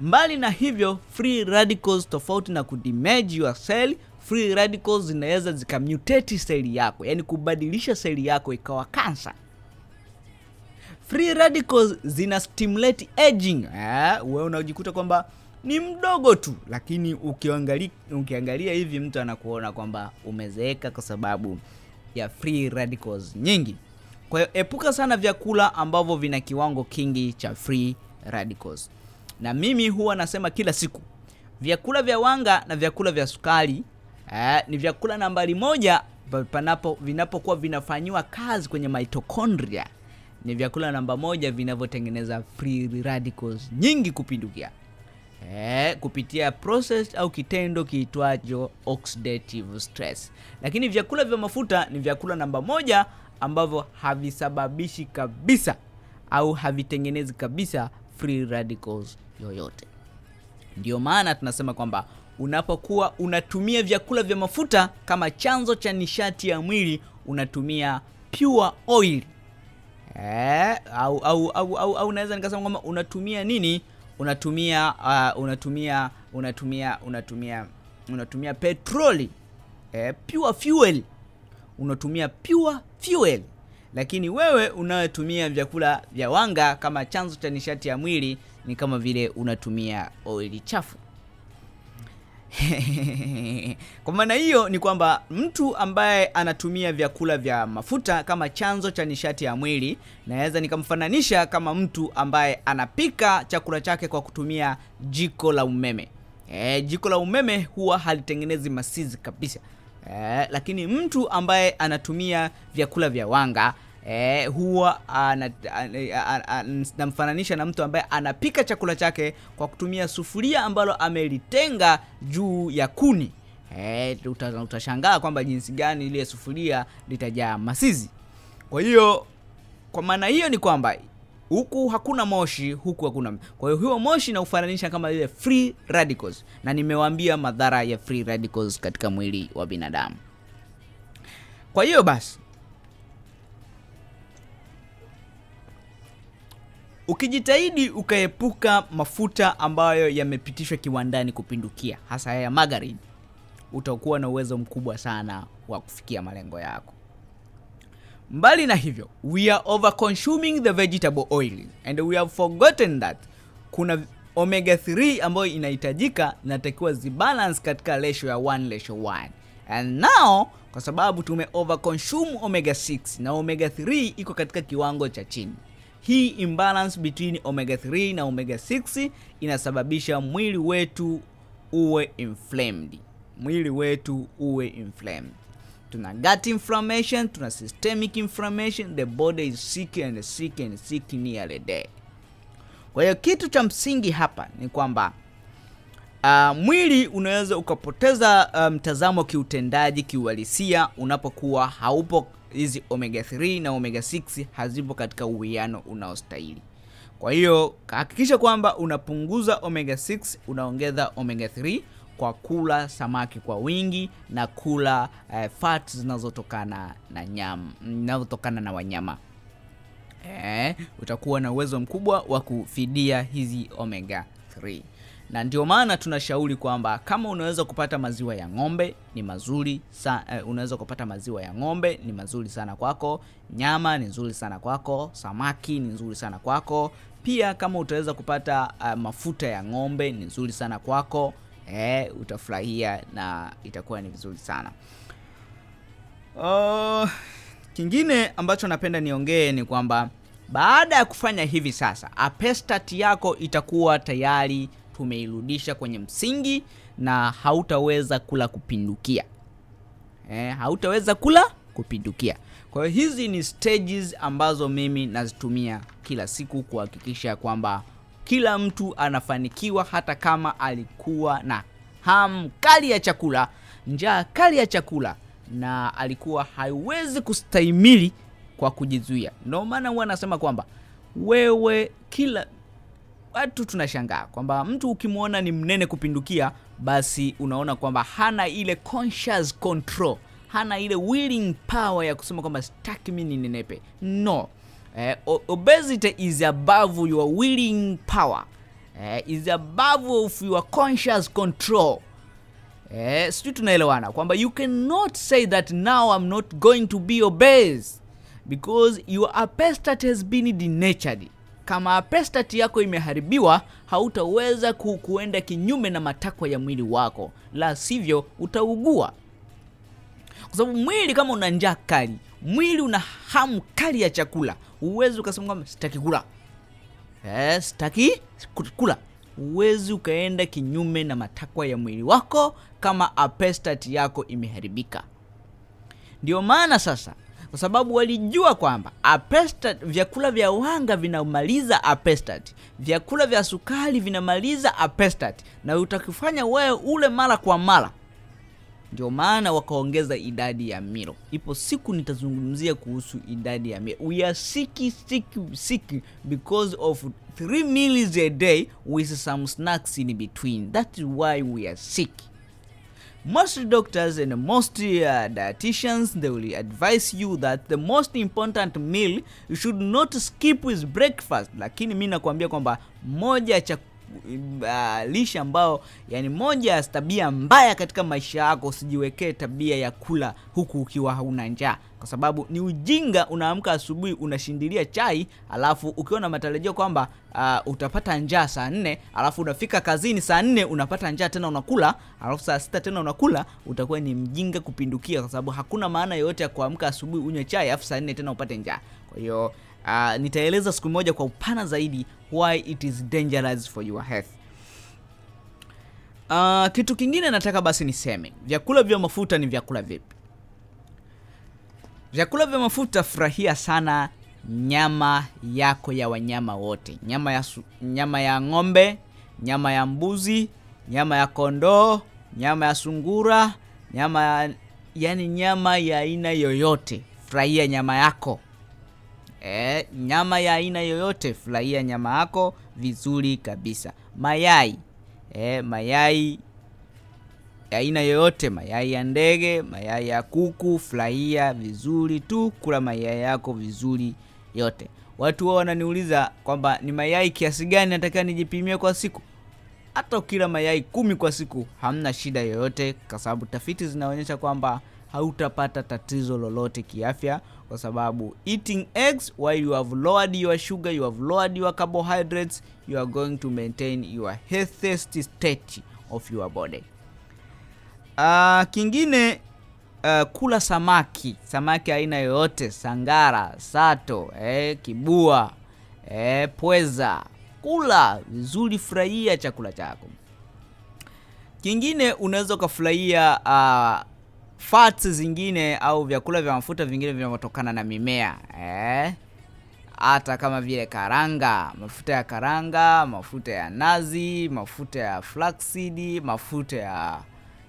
Mbali na hivyo free radicals tofauti na kudamage your cell free radicals zinaweza zikamutate seli yako yani kubadilisha seli yako ikawa kansa free radicals zina stimulate aging. Eh, wewe unajikuta kwamba ni mdogo tu lakini ukiangalia, ukiangalia hivi mtu anakuona kwamba umezeeka kwa sababu ya free radicals nyingi. Kwa hiyo epuka sana vyakula ambavyo vina kiwango kingi cha free radicals. Na mimi huwa nasema kila siku vyakula vya wanga na vyakula vya sukari eh, ni vyakula nambari moja panapo vinapokuwa vinafanyiwa kazi kwenye mitochondria ni vyakula namba moja vinavyotengeneza free radicals nyingi kupindukia. Eh, kupitia process au kitendo kiitwacho oxidative stress. Lakini vyakula vya mafuta ni vyakula namba moja ambavyo havisababishi kabisa au havitengenezi kabisa free radicals yoyote. Ndio maana tunasema kwamba unapokuwa unatumia vyakula vya mafuta kama chanzo cha nishati ya mwili unatumia pure oil eh, au au au au, au naweza nikasema kwamba unatumia nini? Unatumia uh, unatumia unatumia unatumia unatumia petroli. Eh, pure fuel. Unatumia pure fuel. Lakini wewe unayotumia vyakula vya wanga kama chanzo cha nishati ya mwili ni kama vile unatumia oili chafu kwa maana hiyo ni kwamba mtu ambaye anatumia vyakula vya mafuta kama chanzo cha nishati ya mwili naweza nikamfananisha kama mtu ambaye anapika chakula chake kwa kutumia jiko la umeme. E, jiko la umeme huwa halitengenezi masizi kabisa. E, lakini mtu ambaye anatumia vyakula vya wanga eh, huwa ana- ana- ana- ana- namfananisha na mtu ambaye anapika chakula chake kwa kutumia sufuria ambalo amelitenga juu ya kuni. Eh, utashangaa kwamba jinsi gani ile sufuria litajaa masizi. Kwa hiyo kwa maana hiyo ni kwamba huku hakuna moshi huku hakuna kwa hiyo huo moshi naufananisha kama ile free radicals. Na nimewaambia madhara ya free radicals katika mwili wa binadamu. Kwa hiyo basi ukijitahidi ukaepuka mafuta ambayo yamepitishwa kiwandani kupindukia hasa ya margarine utakuwa na uwezo mkubwa sana wa kufikia malengo yako. Mbali na hivyo we are over consuming the vegetable oil and we have forgotten that kuna omega 3 ambayo inahitajika natakiwa zibalance katika ratio ya 1 ratio 1 and now kwa sababu tume over consume omega 6 na omega 3 iko katika kiwango cha chini hii imbalance between omega 3 na omega 6 inasababisha mwili wetu uwe inflamed. Mwili wetu uwe inflamed. Tuna gut inflammation tuna systemic inflammation the body is sick and sick and sick nearly day kwa hiyo kitu cha msingi hapa ni kwamba uh, mwili unaweza ukapoteza mtazamo um, kiutendaji kiuhalisia unapokuwa haupo hizi omega 3 na omega 6 hazipo katika uwiano unaostahili. Kwa hiyo hakikisha kwamba unapunguza omega 6 unaongeza omega 3 kwa kula samaki kwa wingi na kula eh, fat zinazotokana na nyama zinazotokana na wanyama. Eh, utakuwa na uwezo mkubwa wa kufidia hizi omega 3 na ndio maana tunashauri kwamba kama unaweza kupata maziwa ya ng'ombe ni mazuri sa, eh, unaweza kupata maziwa ya ng'ombe ni mazuri sana kwako. Nyama ni nzuri sana kwako. Samaki ni nzuri sana kwako. Pia kama utaweza kupata uh, mafuta ya ng'ombe ni nzuri sana kwako. Eh, utafurahia na itakuwa ni vizuri sana. Uh, kingine ambacho napenda niongee ni kwamba baada ya kufanya hivi sasa apestat yako itakuwa tayari tumeirudisha kwenye msingi na hautaweza kula kupindukia. Eh, hautaweza kula kupindukia. Kwa hiyo hizi ni stages ambazo mimi nazitumia kila siku kuhakikisha kwamba kila mtu anafanikiwa hata kama alikuwa na hamu kali ya chakula njaa kali ya chakula na alikuwa haiwezi kustahimili kwa kujizuia. Ndio maana huwa nasema kwamba wewe kila watu tunashangaa kwamba mtu ukimwona ni mnene kupindukia basi unaona kwamba hana ile conscious control hana ile willing power ya kusema kwamba sitaki mi ninenepe. No. Eh, obesity is above your willing power. Eh, is above of your conscious control. Eh, sijui tunaelewana kwamba you cannot say that now i'm not going to be obese because your appetite has been denatured kama prostate yako imeharibiwa hautaweza kuenda kinyume na matakwa ya mwili wako la sivyo utaugua. Kwa sababu mwili kama una njaa kali mwili una hamu kali ya chakula huwezi ukasema kwamba sitaki kula. Eh, sitaki ku- kula. Huwezi ukaenda kinyume na matakwa ya mwili wako kama appestate yako imeharibika. Ndio maana sasa kwa sababu walijua kwamba apestat, vyakula vya wanga vinamaliza apestat, vyakula vya sukari vinamaliza apestat, na utakifanya wewe ule mara kwa mara. Ndio maana wakaongeza idadi ya milo. Ipo siku nitazungumzia kuhusu idadi ya milo. We are sick sick sick because of three meals a day with some snacks in between. That is why we are sick most doctors and most uh, dietitians they will advise you that the most important meal you should not skip with breakfast. Lakini mi nakuambia kwamba moja ya uh, lishe ambao yani moja ya tabia mbaya katika maisha yako usijiwekee tabia ya kula huku ukiwa hauna njaa. Kwa sababu ni ujinga unaamka asubuhi unashindilia chai alafu ukiwa na matarajio kwamba uh, utapata njaa saa nne alafu unafika kazini saa nne unapata njaa tena unakula alafu saa sita tena unakula utakuwa ni mjinga kupindukia. Kwa sababu hakuna maana yoyote ya kuamka asubuhi unywe chai alafu saa nne tena upate njaa kwa hiyo uh, nitaeleza siku moja kwa upana zaidi why it is dangerous for your health Uh, kitu kingine nataka basi niseme, vyakula vya mafuta ni vyakula vipi? Vyakula vya mafuta, furahia sana nyama yako ya wanyama wote, nyama ya, su, nyama ya ng'ombe, nyama ya mbuzi, nyama ya kondoo, nyama ya sungura, nyama ya, yani nyama ya aina yoyote, furahia nyama yako. E, nyama ya aina yoyote, furahia nyama yako vizuri kabisa. Mayai e, mayai ya aina yoyote, mayai ya ndege, mayai ya kuku, furahia vizuri tu, kula mayai yako vizuri yote. Watu wao wananiuliza kwamba ni mayai kiasi gani nataka nijipimie kwa siku. Hata ukila mayai kumi kwa siku hamna shida yoyote, kwa sababu tafiti zinaonyesha kwamba hautapata tatizo lolote kiafya, kwa sababu eating eggs while you have lowered your sugar, you have lowered your carbohydrates, you are going to maintain your healthiest state of your body. Uh, kingine uh, kula samaki, samaki aina yoyote, sangara, sato, eh, kibua, eh, pweza, kula vizuri, furahia chakula chako. Kingine unaweza ukafurahia uh, fats zingine au vyakula vya mafuta vingine vinavyotokana na mimea eh, hata kama vile karanga, mafuta ya karanga, mafuta ya nazi, mafuta ya flaxseed, mafuta ya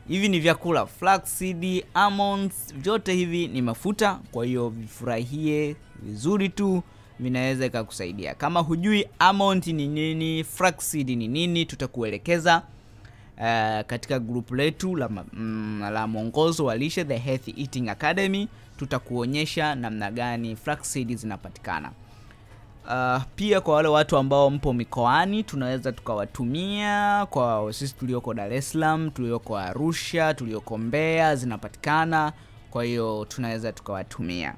hivi ni vyakula flaxseed, almonds, vyote hivi ni mafuta. Kwa hiyo vifurahie vizuri tu, vinaweza ikakusaidia. Kama hujui almond ni nini, flaxseed ni nini, tutakuelekeza uh, katika grupu letu la, mm, la mwongozo wa lishe the Healthy Eating Academy. Tutakuonyesha namna gani flaxseed zinapatikana. Uh, pia kwa wale watu ambao mpo mikoani tunaweza tukawatumia. Kwa sisi tulioko Dar es Salaam, tulioko Arusha, tulioko Mbeya zinapatikana, kwa hiyo tunaweza tukawatumia.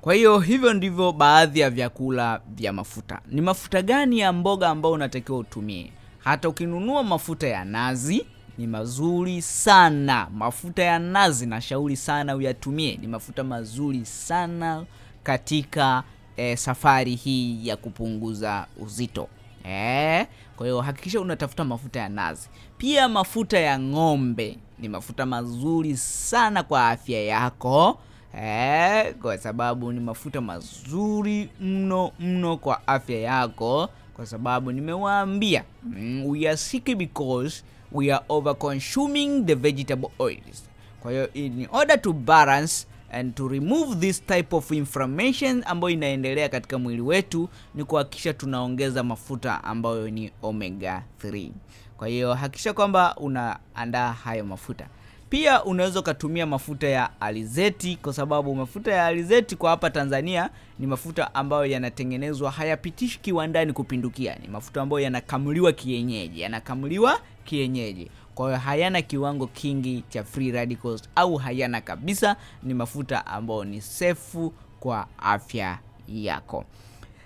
Kwa hiyo hivyo ndivyo baadhi ya vyakula vya mafuta. Ni mafuta gani ya mboga ambao unatakiwa utumie? Hata ukinunua mafuta ya nazi ni mazuri sana. Mafuta ya nazi na shauri sana uyatumie, ni mafuta mazuri sana katika E, safari hii ya kupunguza uzito e. Kwa hiyo hakikisha unatafuta mafuta ya nazi. Pia mafuta ya ng'ombe ni mafuta mazuri sana kwa afya yako e, kwa sababu ni mafuta mazuri mno mno kwa afya yako, kwa sababu nimewaambia, mm, we are sick because we are over consuming the vegetable oils. Kwa hiyo in order to balance and to remove this type of inflammation ambayo inaendelea katika mwili wetu ni kuhakikisha tunaongeza mafuta ambayo ni omega 3. Kwa hiyo hakikisha kwamba unaandaa hayo mafuta. Pia unaweza ukatumia mafuta ya alizeti, kwa sababu mafuta ya alizeti kwa hapa Tanzania ni mafuta ambayo yanatengenezwa, hayapitishi kiwandani kupindukia. Ni mafuta ambayo yanakamuliwa kienyeji, yanakamuliwa kienyeji kwa hiyo hayana kiwango kingi cha free radicals au hayana kabisa. Ni mafuta ambayo ni sefu kwa afya yako.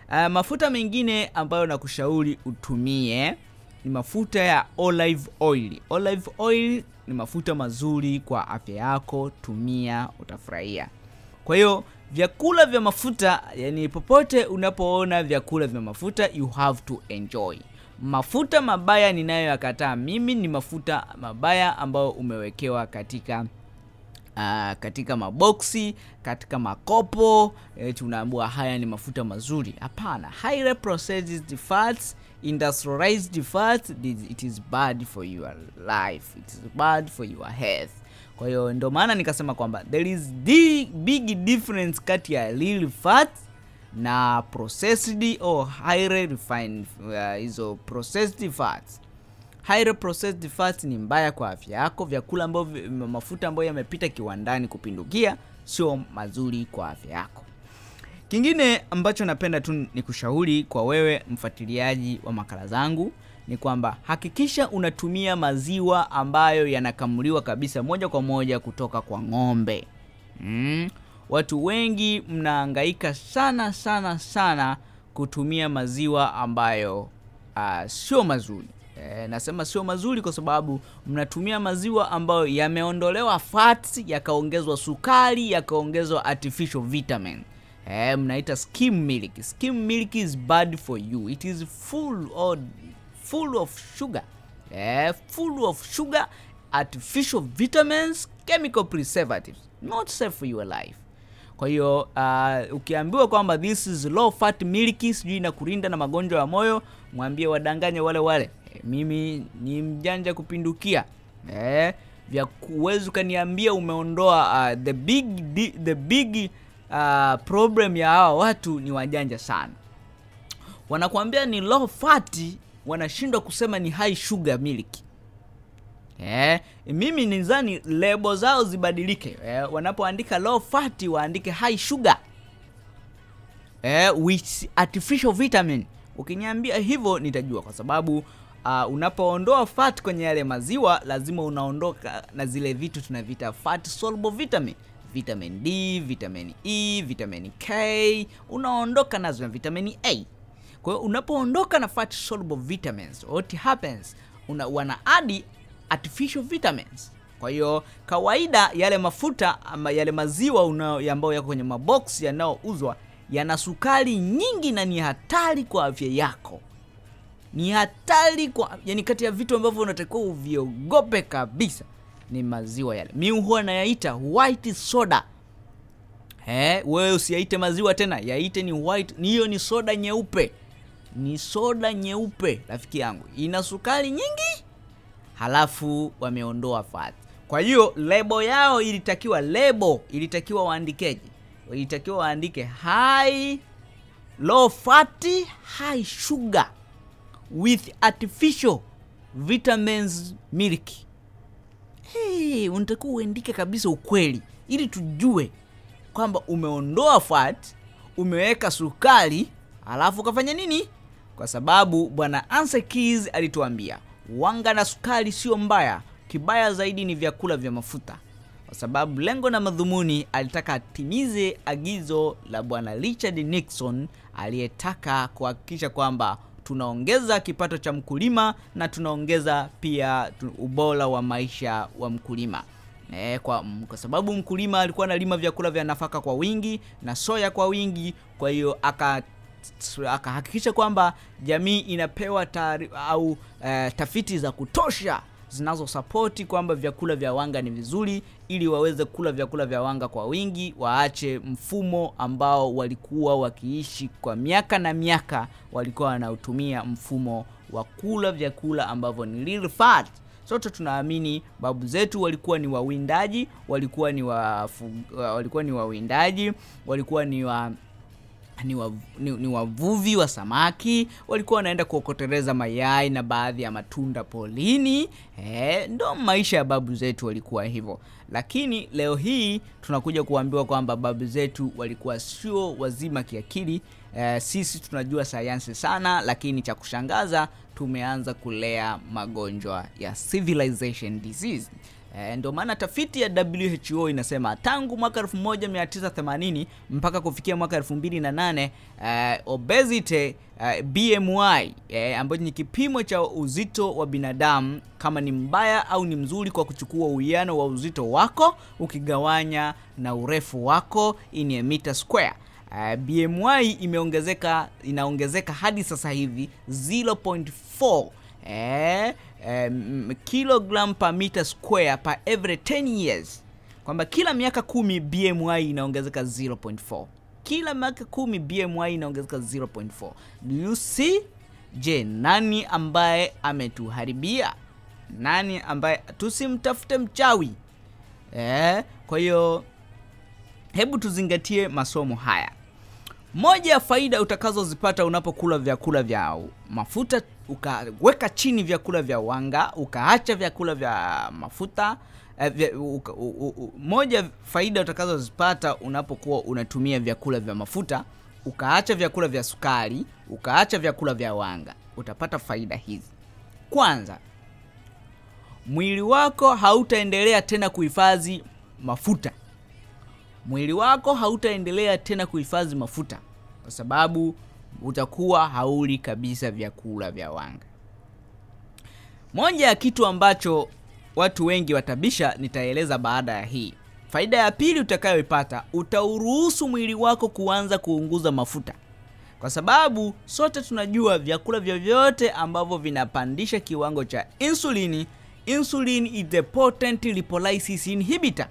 Uh, mafuta mengine ambayo nakushauri utumie ni mafuta ya olive oil. Olive oil ni mafuta mazuri kwa afya yako, tumia, utafurahia. Kwa hiyo vyakula vya mafuta, yani popote unapoona vyakula vya mafuta you have to enjoy. Mafuta mabaya ninayoyakataa mimi ni mafuta mabaya ambayo umewekewa katika uh, katika maboksi, katika makopo eh, tunaambiwa haya ni mafuta mazuri. Hapana, highly processed fats, industrialized fat it is bad for your life, it is bad for your health. Kwa hiyo ndio maana nikasema kwamba there is the big difference kati ya real fat na processed or highly refined hizo uh, processed fats. Highly processed fats ni mbaya kwa afya yako. Vyakula ambavyo mafuta ambayo yamepita kiwandani kupindukia sio mazuri kwa afya yako. Kingine ambacho napenda tu ni kushauri kwa wewe mfuatiliaji wa makala zangu ni kwamba hakikisha unatumia maziwa ambayo yanakamuliwa kabisa moja kwa moja kutoka kwa ng'ombe mm. Watu wengi mnahangaika sana sana sana kutumia maziwa ambayo uh, sio mazuri. E, nasema sio mazuri kwa sababu mnatumia maziwa ambayo yameondolewa fats, yakaongezwa sukari, yakaongezwa artificial vitamin. E, mnaita skim milk. Skim milk is bad for you. It is full of, full of sugar. eh, full of sugar artificial vitamins chemical preservatives not safe for your life kwa hiyo uh, ukiambiwa kwamba this is low fat milk sijui na kurinda na magonjwa ya moyo mwambie wadanganye wale wale e, mimi ni mjanja kupindukia eh, vya kuweza ukaniambia umeondoa uh, the big the big uh, problem ya hawa watu ni wajanja sana. Wanakuambia ni low fat wanashindwa kusema ni high sugar milk. Eh, mimi nizani lebo zao zibadilike. Eh, wanapoandika low fat waandike high sugar. Eh, with artificial vitamin. Ukiniambia hivyo nitajua kwa sababu uh, unapoondoa fat kwenye yale maziwa lazima unaondoka na zile vitu tunaviita fat soluble vitamin vitamin d vitamin e vitamin k. Unaondoka nazo na vitamin a. Kwa hiyo unapoondoka na fat soluble vitamins what happens? Una, wana adi artificial vitamins. Kwa hiyo kawaida yale mafuta ama yale maziwa ambayo yako kwenye maboksi yanayouzwa yana sukari nyingi na ni hatari kwa afya yako. Ni hatari kwa yani kati ya vitu ambavyo unatakiwa uviogope kabisa ni maziwa yale. Mimi huwa nayaita white soda. Eh, wewe usiyaite maziwa tena yaite ni white hiyo ni soda nyeupe. Ni soda nyeupe rafiki yangu. Ina sukari nyingi halafu wameondoa fat. Kwa hiyo lebo yao ilitakiwa lebo ilitakiwa waandikeje? Ilitakiwa waandike high low fat high sugar with artificial vitamins milk hey, unatakiwa uandike kabisa ukweli ili tujue kwamba umeondoa fat umeweka sukari alafu ukafanya nini? Kwa sababu bwana Anse alituambia wanga na sukari sio mbaya kibaya zaidi ni vyakula vya mafuta. Kwa sababu lengo na madhumuni alitaka atimize agizo la bwana Richard Nixon aliyetaka kuhakikisha kwamba tunaongeza kipato cha mkulima na tunaongeza pia ubora wa maisha wa mkulima. E, kwa, kwa sababu mkulima alikuwa analima vyakula vya nafaka kwa wingi na soya kwa wingi kwa hiyo aka akahakikisha kwamba jamii inapewa tari, au e, tafiti za kutosha zinazosapoti kwamba vyakula vya wanga ni vizuri ili waweze kula vyakula vya wanga kwa wingi waache mfumo ambao walikuwa wakiishi kwa miaka na miaka walikuwa wanautumia mfumo wa kula vyakula ambavyo ni real fat. Sote tunaamini babu zetu walikuwa ni wawindaji walikuwa ni wa, walikuwa ni wawindaji walikuwa ni wa ni, wav, ni, ni wavuvi wa samaki walikuwa wanaenda kuokotereza mayai na baadhi ya matunda polini eh, ndo maisha ya babu zetu walikuwa hivyo. Lakini leo hii tunakuja kuambiwa kwamba babu zetu walikuwa sio wazima kiakili. Eh, sisi tunajua sayansi sana lakini cha kushangaza tumeanza kulea magonjwa ya civilization disease Eh, ndio maana tafiti ya WHO inasema tangu mwaka 1980 mpaka kufikia mwaka 2008 e, obesity e, BMI e, ambacho ni kipimo cha uzito wa binadamu kama ni mbaya au ni mzuri kwa kuchukua uwiano wa uzito wako ukigawanya na urefu wako in a meter square. Uh, BMI imeongezeka inaongezeka hadi sasa hivi 0.4 eh, um, kilogram per meter square per every 10 years kwamba kila miaka kumi BMI inaongezeka 0.4 kila miaka kumi BMI inaongezeka 0.4 do you see? Je nani ambaye ametuharibia? Nani ambaye tusimtafute mchawi? Eh, kwa hiyo hebu tuzingatie masomo haya moja ya faida utakazozipata unapokula vyakula vya mafuta ukaweka chini vyakula vya wanga ukaacha vyakula vya mafuta eh, vya, uka, u, u, u, moja faida utakazozipata unapokuwa unatumia vyakula vya mafuta ukaacha vyakula vya sukari ukaacha vyakula vya wanga. Utapata faida hizi. Kwanza mwili wako hautaendelea tena kuhifadhi mafuta mwili wako hautaendelea tena kuhifadhi mafuta kwa sababu utakuwa hauli kabisa vyakula vya wanga. Moja ya kitu ambacho watu wengi watabisha nitaeleza baada ya hii. Faida ya pili utakayoipata utauruhusu mwili wako kuanza kuunguza mafuta. Kwa sababu sote tunajua vyakula vyovyote ambavyo vinapandisha kiwango cha insulini insulin is the potent lipolysis inhibitor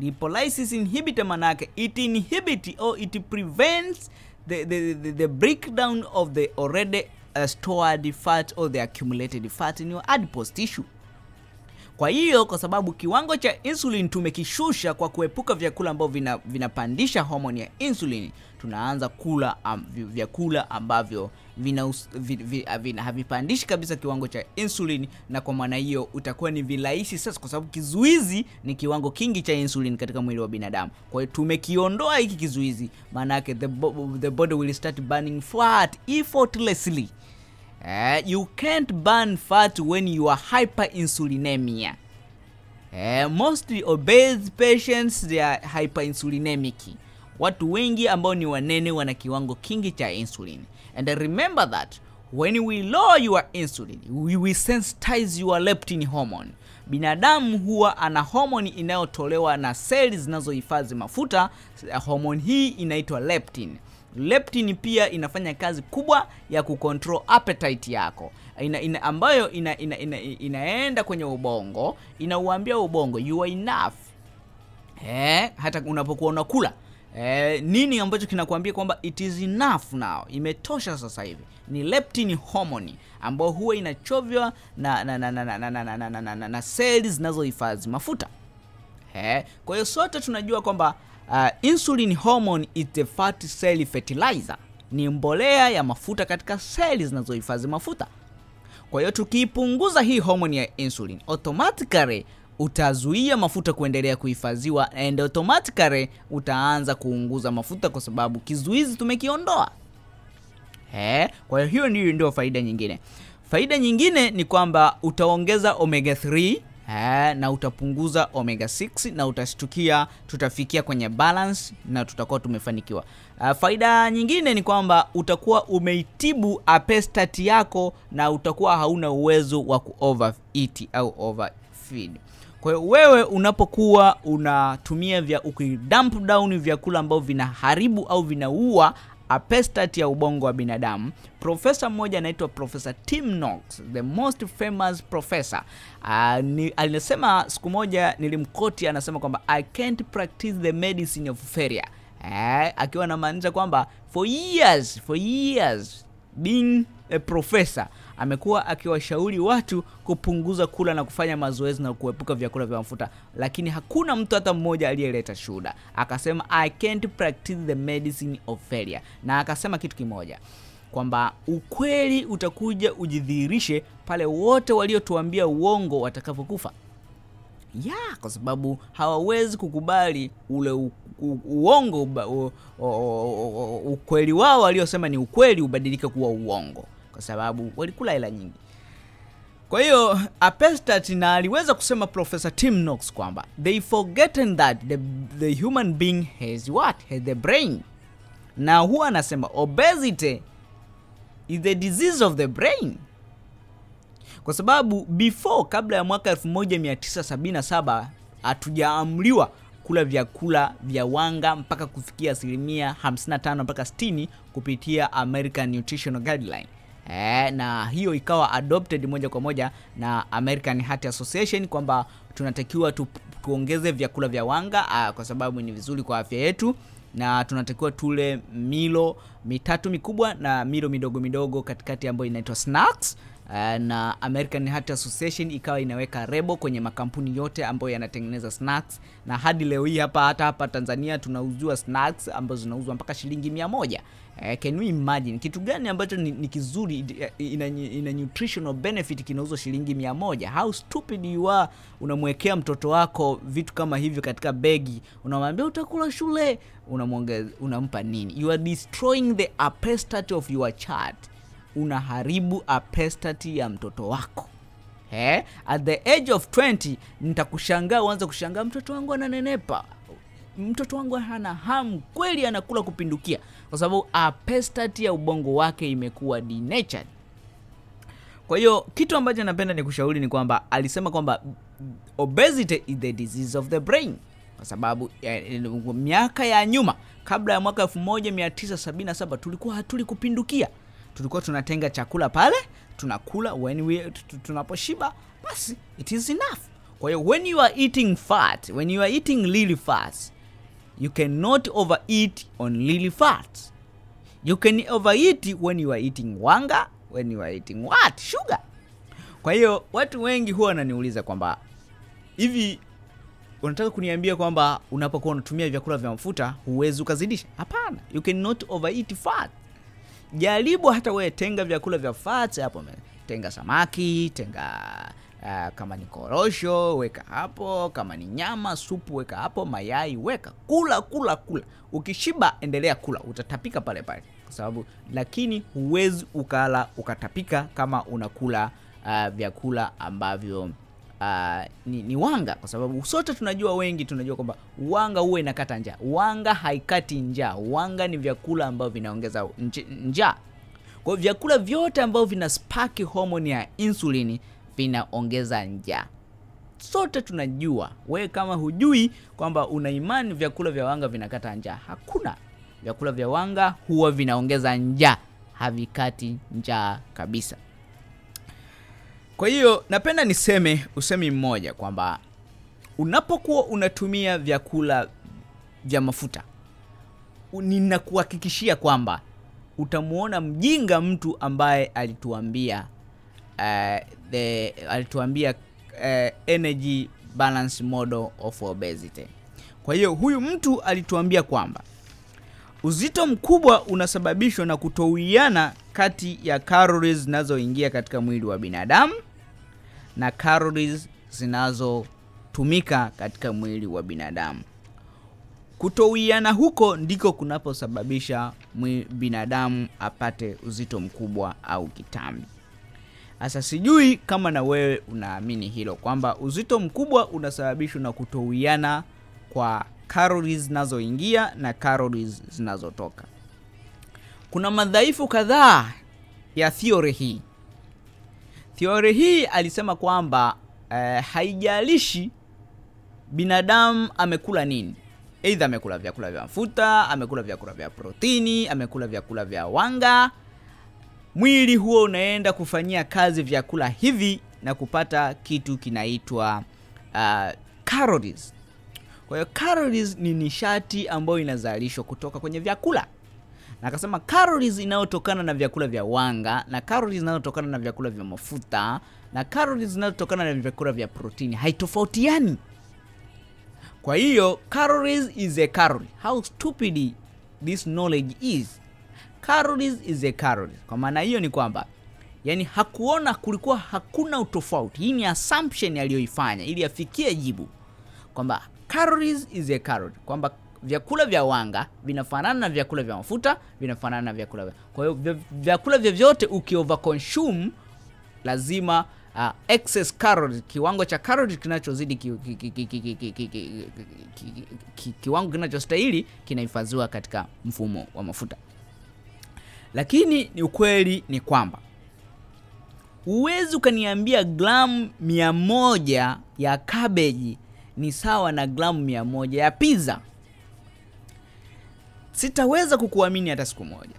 lipolysis inhibitor manake it inhibit or it prevents the, the, the, the breakdown of the already uh, stored fat or the accumulated fat in your adipose tissue. Kwa hiyo kwa sababu kiwango cha insulin tumekishusha kwa kuepuka vyakula ambavyo vinapandisha vina, homoni ya insulin tunaanza kula um, vyakula ambavyo vina, vi, vi, vina havipandishi kabisa kiwango cha insulin na kwa maana hiyo utakuwa ni virahisi sasa kwa sababu kizuizi ni kiwango kingi cha insulin katika mwili wa binadamu kwa hiyo tumekiondoa hiki kizuizi maana yake the, the body will start burning fat effortlessly Uh, you can't burn fat when you are hyperinsulinemia. Uh, mostly obese patients they are hyperinsulinemic. Watu wengi ambao ni wanene wana kiwango kingi cha insulin. And remember that when we lower your insulin, we will sensitize your leptin hormone. Binadamu huwa ana homoni inayotolewa na seli zinazohifadhi mafuta. Homoni hii inaitwa leptin leptin pia inafanya kazi kubwa ya kucontrol appetite yako ina, ina, ambayo ina, ina, ina, inaenda kwenye ubongo inauambia ubongo you are enough eh, hata unapokuwa unakula eh, nini ambacho kinakuambia kwamba it is enough now imetosha sasa hivi ni leptin hormone ambayo huwa inachovywa na na na na na na na na na na seli zinazohifadhi mafuta eh, kwa hiyo sote tunajua kwamba uh, insulin hormone is the fat cell fertilizer ni mbolea ya mafuta katika seli zinazohifadhi mafuta kwa hiyo tukiipunguza hii hormone ya insulin automatically utazuia mafuta kuendelea kuhifadhiwa and automatically utaanza kuunguza mafuta kwa sababu kizuizi tumekiondoa. Eh, kwa hiyo hiyo ndio faida nyingine. Faida nyingine ni kwamba utaongeza omega 3 eh, na utapunguza omega 6 na utashtukia tutafikia kwenye balance na tutakuwa tumefanikiwa. Uh, faida nyingine ni kwamba utakuwa umeitibu apestati yako na utakuwa hauna uwezo wa ku overeat au overfeed kwa hiyo wewe unapokuwa unatumia vya ukidump down vyakula ambavyo vinaharibu au vinaua apestat ya ubongo wa binadamu profesa mmoja anaitwa profesa tim knox the most famous professor uh, ni, alisema siku moja nilimkoti anasema kwamba i can't practice the medicine of failure. Eh, akiwa anamaanisha kwamba for years for years being a professor amekuwa akiwashauri watu kupunguza kula na kufanya mazoezi na kuepuka vyakula vya mafuta. Lakini hakuna mtu hata mmoja aliyeleta shuhuda. Akasema i can't practice the medicine of failure. Na akasema kitu kimoja kwamba ukweli utakuja ujidhihirishe pale wote waliotuambia uongo watakavyokufa. ya kwa sababu hawawezi kukubali ule u, u, uongo u, u, u, u, ukweli wao waliosema ni ukweli ubadilike kuwa uongo kwa sababu walikula hela nyingi. Kwa hiyo apestat na aliweza kusema profesa tim knox kwamba they forgotten that the, the human being has what? Has the brain. Na huwa anasema obesity is the disease of the brain. Kwa sababu before kabla ya mwaka 1977 hatujaamriwa kula vyakula vya wanga mpaka kufikia asilimia 55 mpaka 60 kupitia american nutritional guideline e, na hiyo ikawa adopted moja kwa moja na american heart association kwamba tunatakiwa tu, tuongeze vyakula vya wanga a, kwa sababu ni vizuri kwa afya yetu. Na tunatakiwa tule milo mitatu mikubwa na milo midogo midogo katikati ambayo inaitwa snacks na American Heart Association ikawa inaweka rebo kwenye makampuni yote ambayo yanatengeneza snacks, na hadi leo hii hapa hata hapa Tanzania tunauziwa snacks ambazo zinauzwa mpaka shilingi mia moja. Uh, can we imagine kitu gani ambacho ni, ni kizuri ina, ina nutritional benefit kinauzwa shilingi mia moja? How stupid you are! Unamwekea mtoto wako vitu kama hivyo katika begi, unamwambia utakula shule, unamwongeza unampa nini? You are destroying the appetite of your child unaharibu apestati ya mtoto wako. He? at the age of 20 nitakushangaa uanze kushangaa mtoto wangu ananenepa. Mtoto wangu hana hamu kweli anakula kupindukia. Kwa sababu apestati ya ubongo wake imekuwa denatured. Kwa hiyo kitu ambacho napenda ni kushauri ni kwamba alisema kwamba obesity is the disease of the brain. Kwa sababu miaka ya nyuma kabla ya mwaka 1977 tulikuwa hatuli kupindukia tulikuwa tunatenga chakula pale tunakula. When we, tunaposhiba basi it is enough. Kwa hiyo when you are eating fat when you are eating lily fats you cannot overeat on lily fats. You can overeat when you are eating wanga when you are eating what? Sugar. Kwa hiyo watu wengi huwa wananiuliza kwamba hivi unataka kuniambia kwamba unapokuwa unatumia vyakula vya mafuta huwezi ukazidisha? Hapana. You cannot overeat fat jaribu hata wewe tenga vyakula vya fats hapo tenga samaki tenga uh, kama ni korosho weka hapo. Kama ni nyama supu weka hapo. Mayai weka. Kula kula kula. Ukishiba endelea kula. Utatapika pale pale. Kwa sababu lakini huwezi ukala ukatapika kama unakula uh, vyakula ambavyo uh, ni, ni wanga kwa sababu sote tunajua wengi tunajua kwamba wanga huwa inakata njaa. Wanga haikati njaa. Wanga ni vyakula ambavyo vinaongeza njaa. Kwa vyakula vyote ambavyo vina spaki homoni ya insulini vinaongeza njaa. Sote tunajua wewe kama hujui kwamba una imani vyakula vya wanga vinakata njaa hakuna. Vyakula vya wanga huwa vinaongeza njaa. Havikati njaa kabisa kwa hiyo napenda niseme usemi mmoja kwamba unapokuwa unatumia vyakula vya mafuta ninakuhakikishia kwamba utamwona mjinga mtu ambaye alituambia uh, the, alituambia uh, energy balance model of obesity. Kwa hiyo huyu mtu alituambia kwamba uzito mkubwa unasababishwa na kutowiana kati ya calories zinazoingia katika mwili wa binadamu na calories zinazotumika katika mwili wa binadamu. Kutowiana huko ndiko kunaposababisha binadamu apate uzito mkubwa au kitambi. Sasa sijui kama na wewe unaamini hilo kwamba uzito mkubwa unasababishwa na kutowiana kwa calories zinazoingia na calories zinazotoka. Kuna madhaifu kadhaa ya theory hii theory hii alisema kwamba eh, haijalishi binadamu amekula nini. Eidha amekula vyakula vya mafuta amekula vyakula vya protini amekula vyakula vya wanga. Mwili huo unaenda kufanyia kazi vyakula hivi na kupata kitu kinaitwa uh, calories. Kwa hiyo calories ni nishati ambayo inazalishwa kutoka kwenye vyakula na akasema calories inayotokana na vyakula vya wanga na calories inayotokana na vyakula vya mafuta na calories zinazotokana na vyakula vya protini haitofautiani. Kwa hiyo calories is a calorie. How stupid this knowledge is. Calories is a calorie. Kwa maana hiyo ni kwamba yani hakuona kulikuwa hakuna utofauti. Hii ni assumption aliyoifanya ili afikie jibu kwamba calories is a calorie. Kwamba vyakula vya wanga vinafanana na vyakula vya mafuta, vinafanana na vyakula vya. Kwa hiyo vyakula vyovyote ukiover consume lazima uh, excess calories, kiwango cha calories kinachozidi kiwango kinachostahili kinahifadhiwa katika mfumo wa mafuta. Lakini ni ukweli ni kwamba huwezi ukaniambia gramu 1 moja ya kabeji ni sawa na gramu 1 moja ya pizza sitaweza kukuamini hata siku moja.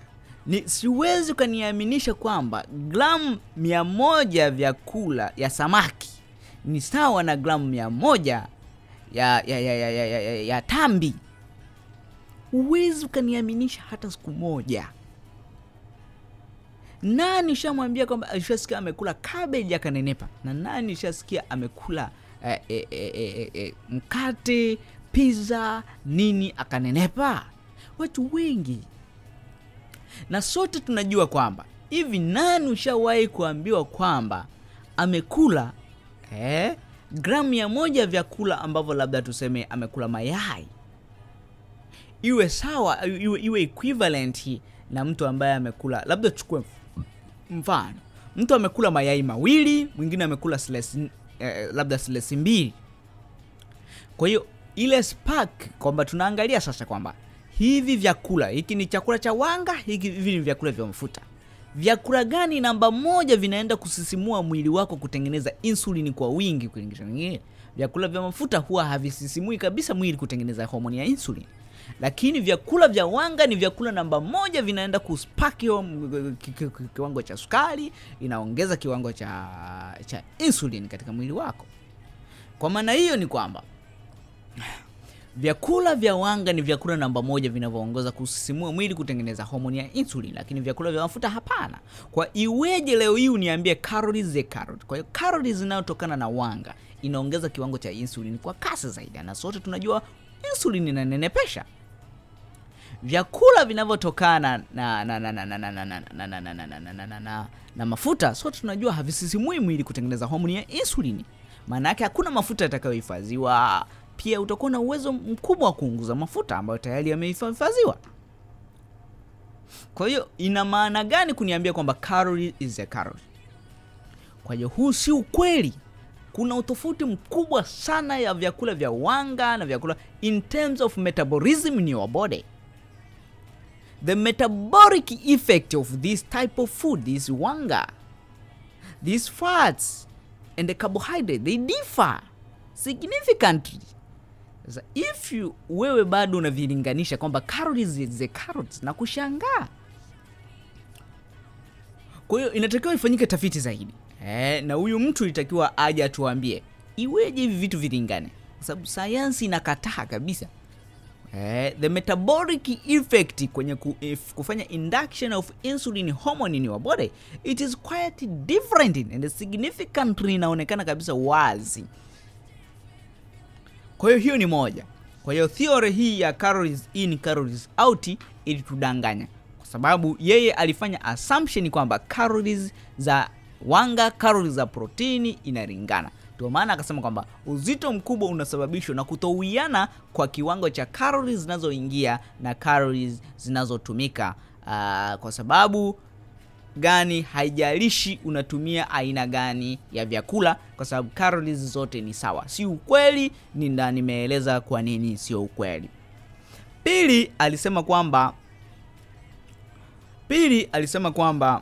Ni siwezi ukaniaminisha kwamba gramu mia moja vyakula ya samaki ni sawa na gramu mia moja ya, ya, ya, ya, ya, ya, ya, ya tambi. Huwezi ukaniaminisha hata siku moja. Nani shamwambia kwamba shasikia amekula kabeji akanenepa? Na nani shasikia amekula eh, eh, eh, eh, eh, mkate pizza nini akanenepa watu wengi. Na sote tunajua kwamba hivi nani ushawahi kuambiwa kwamba amekula eh, gramu ya moja vyakula ambavyo labda tuseme amekula mayai? Iwe sawa iwe, iwe equivalent na mtu ambaye amekula labda chukue mfano. Mtu amekula mayai mawili mwingine amekula slesi, eh, labda slesi mbili. Kwa hiyo ile spark kwamba tunaangalia sasa kwamba hivi vyakula hiki ni chakula cha wanga hiki hivi ni vyakula vya mafuta. Vyakula gani namba moja vinaenda kusisimua mwili wako kutengeneza insulini kwa wingi kulinganisha vingine vyakula vya mafuta huwa havisisimui kabisa mwili kutengeneza homoni ya insulin lakini vyakula vya wanga ni vyakula namba moja vinaenda kuspaki hiyo m- ki- ki- ki- kiwango cha sukari inaongeza kiwango cha cha insulin katika mwili wako. Kwa maana hiyo ni kwamba Vyakula vya wanga ni vyakula namba moja vinavyoongoza kusisimua mwili kutengeneza homoni ya insulin, lakini vyakula vya mafuta hapana. Kwa iweje leo hii uniambie calories ze carrot? Kwa hiyo calories zinayotokana na wanga inaongeza kiwango cha insulin kwa kasi zaidi, na sote tunajua insulin inanenepesha. Vyakula vinavyotokana na mafuta sote tunajua havisisimui mwili kutengeneza homoni ya insulin, maana yake hakuna mafuta yatakayohifadhiwa pia utakuwa na uwezo mkubwa wa kuunguza mafuta ambayo tayari yamehifadhiwa. Kwa hiyo ina maana gani kuniambia kwamba calorie is a calorie? Kwa hiyo huu si ukweli. Kuna utofauti mkubwa sana ya vyakula vya wanga na vyakula in terms of metabolism in your body. The metabolic effect of this type of food this wanga these fats and the carbohydrate they differ significantly sasa if you wewe bado unavilinganisha kwamba is the carrots na kushangaa. Kwa hiyo inatakiwa ifanyike tafiti zaidi. Eh, na huyu mtu itakiwa aje atuambie iweje hivi vitu vilingane? Kwa sababu sayansi inakataa kabisa. Eh, the metabolic effect kwenye ku, if, kufanya induction of insulin hormone in your body it is quite different and significantly inaonekana kabisa wazi kwa hiyo hiyo ni moja. Kwa hiyo theory hii ya calories in calories out ilitudanganya. Kwa sababu yeye alifanya assumption kwamba calories za wanga calories za protini inalingana ndio maana akasema kwamba uzito mkubwa unasababishwa na kutowiana kwa kiwango cha calories zinazoingia na calories zinazotumika uh, kwa sababu gani haijalishi unatumia aina gani ya vyakula kwa sababu calories zote ni sawa. Si ukweli nina nimeeleza kwa nini sio ukweli. Pili alisema kwamba pili alisema kwamba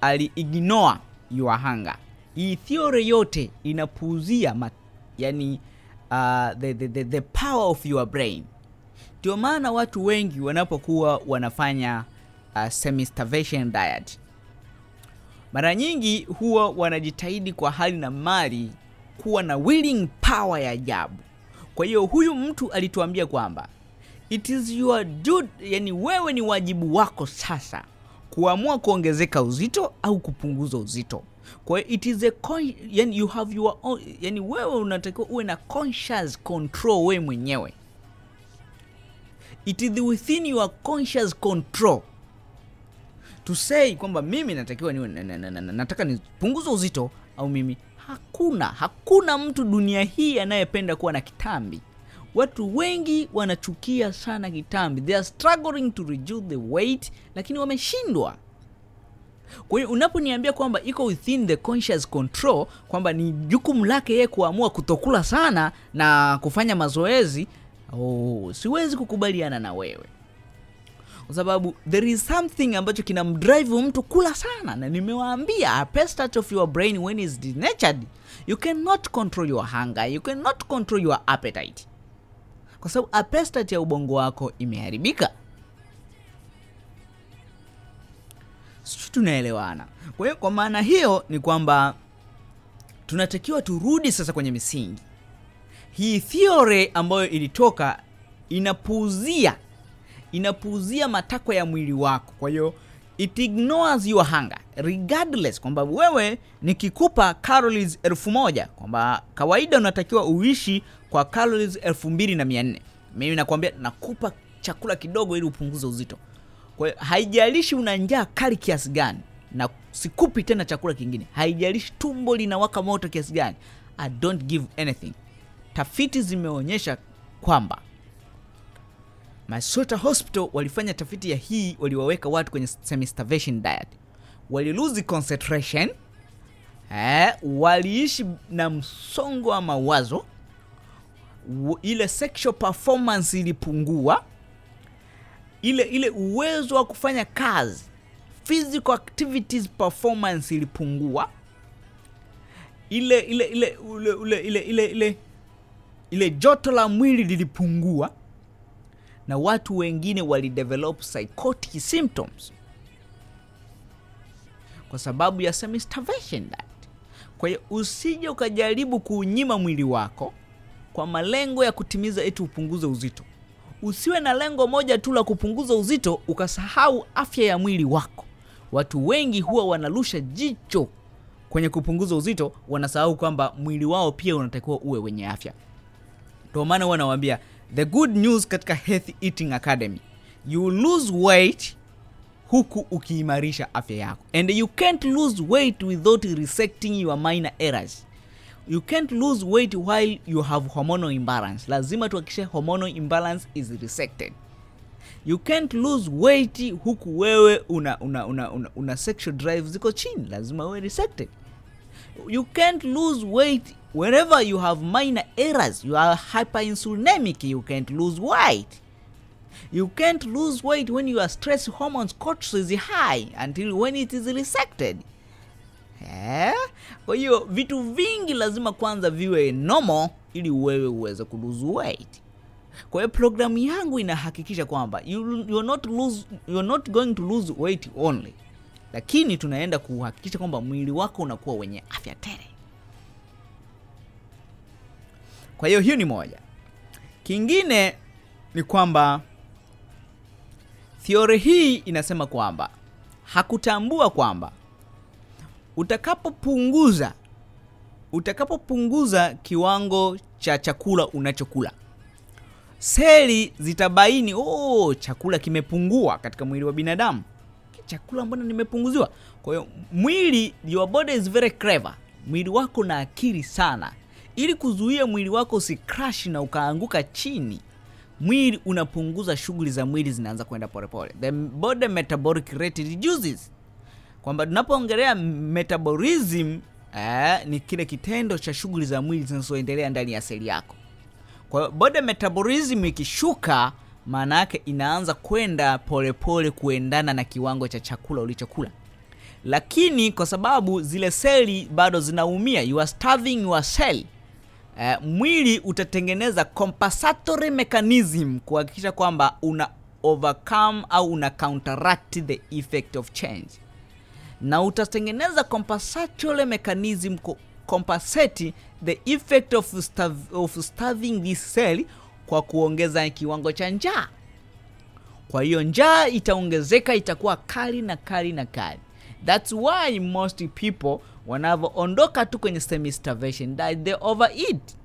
aliignore your hunger. Hii theory yote inapuuzia yani uh, the, the, the, the power of your brain. Ndio maana watu wengi wanapokuwa wanafanya uh, semi-starvation diet mara nyingi huwa wanajitahidi kwa hali na mali kuwa na willing power ya ajabu. Kwa hiyo huyu mtu alituambia kwamba it is your duty, yani wewe ni wajibu wako sasa kuamua kuongezeka uzito au kupunguza uzito. Kwa hiyo it is a con- yani you have your own, yani wewe unatakiwa uwe na conscious control wewe mwenyewe. It is within your conscious control say kwamba mimi natakiwa niwe na, na, na, na, na, nataka nipunguze uzito au mimi. Hakuna hakuna mtu dunia hii anayependa kuwa na kitambi. Watu wengi wanachukia sana kitambi. They are struggling to reduce the weight lakini wameshindwa. Kwa hiyo unaponiambia kwamba iko within the conscious control kwamba ni jukumu lake yeye kuamua kutokula sana na kufanya mazoezi oh, siwezi kukubaliana na wewe kwa sababu there is something ambacho kina mdrive mtu kula sana. Na nimewaambia a of your brain when is denatured. You cannot control your hunger. You cannot control your appetite. Kwa sababu apestat ya ubongo wako imeharibika. Sijui tunaelewana. Kwa hiyo kwa maana hiyo ni kwamba tunatakiwa turudi sasa kwenye misingi. Hii theory ambayo ilitoka inapuuzia inapuuzia matakwa ya mwili wako. Kwa hiyo it ignores your hunger regardless kwamba wewe nikikupa calories elfu moja kwamba kawaida unatakiwa uishi kwa calories elfu mbili na mia nne. Mimi nakwambia nakupa chakula kidogo ili upunguze uzito. Kwa haijalishi una njaa kali kiasi gani na sikupi tena chakula kingine haijalishi tumbo linawaka moto kiasi gani i don't give anything. Tafiti zimeonyesha kwamba Masota Hospital walifanya tafiti ya hii, waliwaweka watu kwenye semi-starvation diet, walilose concentration eh, waliishi na msongo wa mawazo, w- ile sexual performance ilipungua, ile ile uwezo wa kufanya kazi physical activities performance ilipungua. Ile ile ile ule, ile, ile, ile, ile joto la mwili lilipungua na watu wengine walidevelop psychotic symptoms kwa sababu ya semi starvation diet. Kwa hiyo usije ukajaribu kuunyima mwili wako kwa malengo ya kutimiza eti upunguze uzito. Usiwe na lengo moja tu la kupunguza uzito ukasahau afya ya mwili wako. Watu wengi huwa wanarusha jicho kwenye kupunguza uzito, wanasahau kwamba mwili wao pia unatakiwa uwe wenye afya. Ndio maana huwa nawaambia the good news katika Health Eating Academy, you lose weight huku ukiimarisha afya yako, and you can't lose weight without resecting your minor errors. You can't lose weight while you have hormonal imbalance. Lazima tuhakikishe hormonal imbalance is resected. You can't lose weight huku wewe una, una, una, una, una sexual drive ziko chini, lazima uwe resected. You can't lose weight wherever you have minor errors. You are hyperinsulinemic, you can't lose weight. You can't lose weight when your stress hormones cortisol is high until when it is resected. Eh? Kwa hiyo vitu vingi lazima kwanza viwe nomo ili wewe uweze kulose weight. Kwa hiyo programu yangu inahakikisha kwamba you, you're not lose, you're not going to lose weight only, lakini tunaenda kuhakikisha kwamba mwili wako unakuwa wenye afya tele. Kwa hiyo hiyo ni moja. Kingine ni kwamba theory hii inasema kwamba hakutambua kwamba utakapopunguza utakapopunguza kiwango cha chakula unachokula seli zitabaini oh, chakula kimepungua katika mwili wa binadamu chakula mbona nimepunguziwa? Kwa hiyo mwili your body is very clever. Mwili wako na akili sana. Ili kuzuia mwili wako usicrash na ukaanguka chini mwili unapunguza shughuli za mwili zinaanza kwenda polepole. The body metabolic rate reduces. Kwamba tunapoongelea metabolism eh, ni kile kitendo cha shughuli za mwili zinazoendelea ndani ya seli yako. Kwa hiyo body metabolism ikishuka maana yake inaanza kwenda polepole kuendana na kiwango cha chakula ulichokula. Lakini kwa sababu zile seli bado zinaumia you are starving your cell eh, mwili utatengeneza compensatory mechanism kuhakikisha kwamba una overcome au una counteract the effect of change. Na utatengeneza compensatory mechanism ku compensate the effect of, starv of starving this cell kwa kuongeza kiwango cha njaa. Kwa hiyo njaa itaongezeka itakuwa kali na kali na kali. Thats why most people wanavyoondoka tu kwenye semi starvation that they overeat.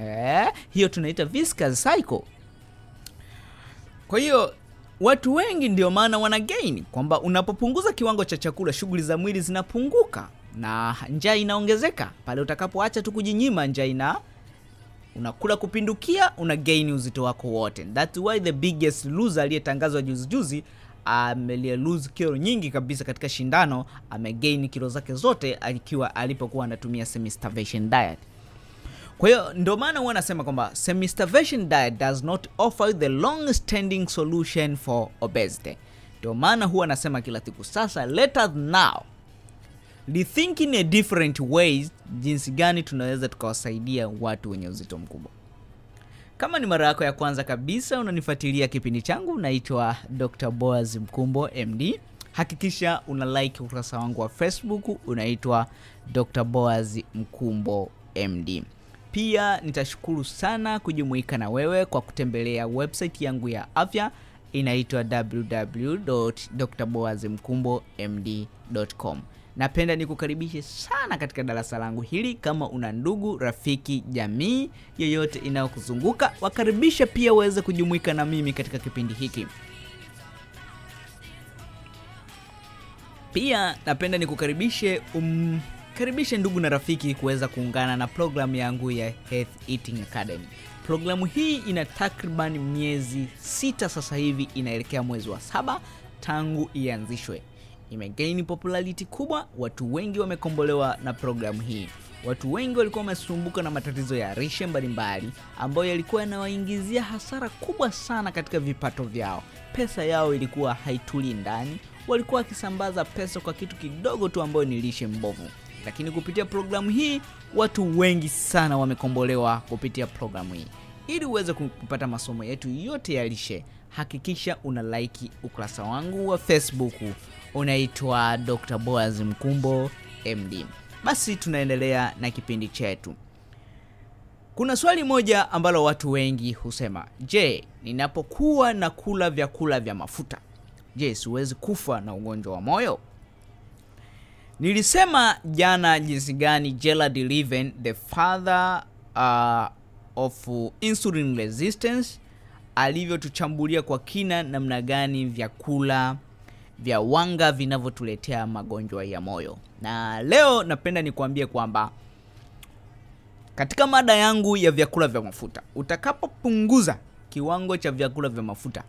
Eh, hiyo tunaita viscous cycle. Kwa hiyo watu wengi ndio maana wana gain kwamba unapopunguza kiwango cha chakula shughuli za mwili zinapunguka na njaa inaongezeka. Pale utakapoacha tu kujinyima njaa ina unakula kupindukia una gain uzito wako wote. Thats why the biggest loser aliyetangazwa juzi juzi amelose kilo nyingi kabisa katika shindano amegain kilo zake zote akiwa alipokuwa anatumia semi starvation diet. Kwa hiyo ndio maana huwa anasema kwamba semi starvation diet does not offer the long standing solution for obesity. Ndio maana huwa anasema kila siku sasa let us now rethink in a different ways jinsi gani tunaweza tukawasaidia watu wenye uzito mkubwa? Kama ni mara yako ya kwanza kabisa unanifuatilia kipindi changu naitwa dr boaz mkumbo md hakikisha una like ukurasa wangu wa facebook unaitwa dr boaz mkumbo md pia nitashukuru sana kujumuika na wewe kwa kutembelea website yangu ya afya inaitwa www.drboazmkumbomd.com napenda nikukaribishe sana katika darasa langu hili kama una ndugu rafiki jamii yoyote inayokuzunguka wakaribisha pia waweze kujumuika na mimi katika kipindi hiki pia napenda nikukaribishe um, karibishe ndugu na rafiki kuweza kuungana na programu yangu ya Health Eating Academy. Programu hii ina takriban miezi sita sasa hivi, inaelekea mwezi wa saba tangu ianzishwe. Imegaini popularity kubwa, watu wengi wamekombolewa na programu hii. watu wengi walikuwa wamesumbuka na matatizo ya rishe mbalimbali ambayo yalikuwa yanawaingizia hasara kubwa sana katika vipato vyao. Pesa yao ilikuwa haituli ndani, walikuwa wakisambaza pesa kwa kitu kidogo tu ambayo ni lishe mbovu. Lakini kupitia programu hii watu wengi sana wamekombolewa kupitia programu hii. Ili uweze kupata masomo yetu yote ya lishe, hakikisha una laiki ukurasa wangu wa Facebook unaitwa Dr. Boaz Mkumbo MD. Basi tunaendelea na kipindi chetu. Kuna swali moja ambalo watu wengi husema, je, ninapokuwa na kula vyakula vya mafuta, je, siwezi kufa na ugonjwa wa moyo? Nilisema jana jinsi gani Gerard Levin, the father uh, of insulin resistance, alivyotuchambulia kwa kina namna gani vyakula vya wanga vinavyotuletea magonjwa ya moyo. Na leo napenda nikuambie kwamba katika mada yangu ya vyakula vya mafuta, utakapopunguza kiwango cha vyakula vya mafuta,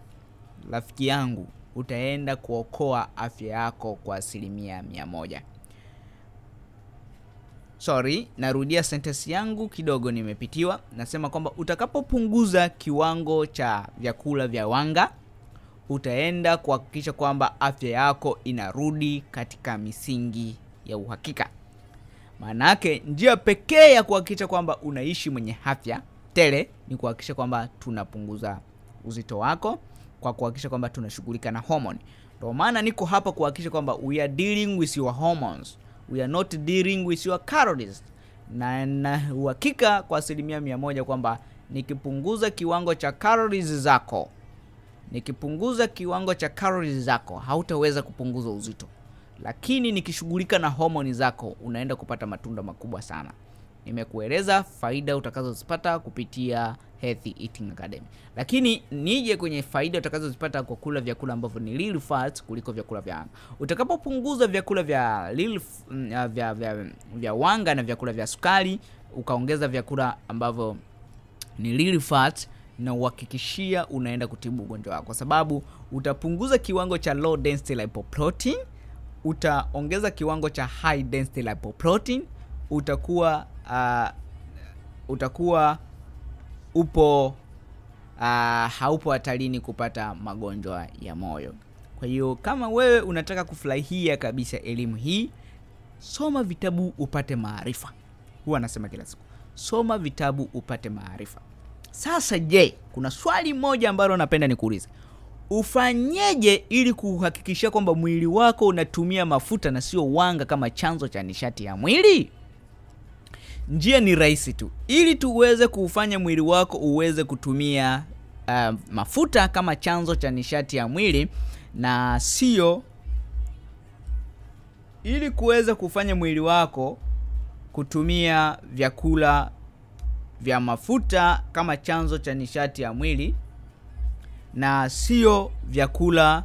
rafiki yangu, utaenda kuokoa afya yako kwa asilimia mia moja. Sorry, narudia sentensi yangu kidogo, nimepitiwa. Nasema kwamba utakapopunguza kiwango cha vyakula vya wanga utaenda kuhakikisha kwamba afya yako inarudi katika misingi ya uhakika. maanayake njia pekee ya kuhakikisha kwamba unaishi mwenye afya tele ni kuhakikisha kwamba tunapunguza uzito wako kwa kuhakikisha kwamba tunashughulika na hormone. Ndio maana niko hapa kuhakikisha kwamba we are dealing with your hormones. We are not dealing with your calories. Na na uhakika kwa asilimia mia moja kwamba nikipunguza kiwango cha calories zako nikipunguza kiwango cha calories zako hautaweza kupunguza uzito, lakini nikishughulika na homoni zako unaenda kupata matunda makubwa sana. Nimekueleza faida utakazozipata kupitia Healthy Eating Academy, lakini nije kwenye faida utakazozipata kwa kula vyakula ambavyo ni real fats kuliko vyakula vya wanga. Utakapopunguza vyakula vya real, mm, vya, vya, vya, vya wanga na vyakula vya sukari ukaongeza vyakula ambavyo ni real fats na uhakikishia unaenda kutibu ugonjwa wako, kwa sababu utapunguza kiwango cha low density lipoprotein, utaongeza kiwango cha high density lipoprotein, utakuwa uh, utakuwa upo uh, haupo hatarini kupata magonjwa ya moyo. Kwa hiyo kama wewe unataka kufurahia kabisa elimu hii, soma vitabu upate maarifa. Huwa anasema kila siku, soma vitabu upate maarifa. Sasa je, kuna swali moja ambalo napenda nikuulize. Ufanyeje ili kuhakikisha kwamba mwili wako unatumia mafuta na sio wanga kama chanzo cha nishati ya mwili? Njia ni rahisi tu. Ili tuweze kuufanya mwili wako uweze kutumia uh, mafuta kama chanzo cha nishati ya mwili na sio ili kuweza kufanya mwili wako kutumia vyakula vya mafuta kama chanzo cha nishati ya mwili na sio vyakula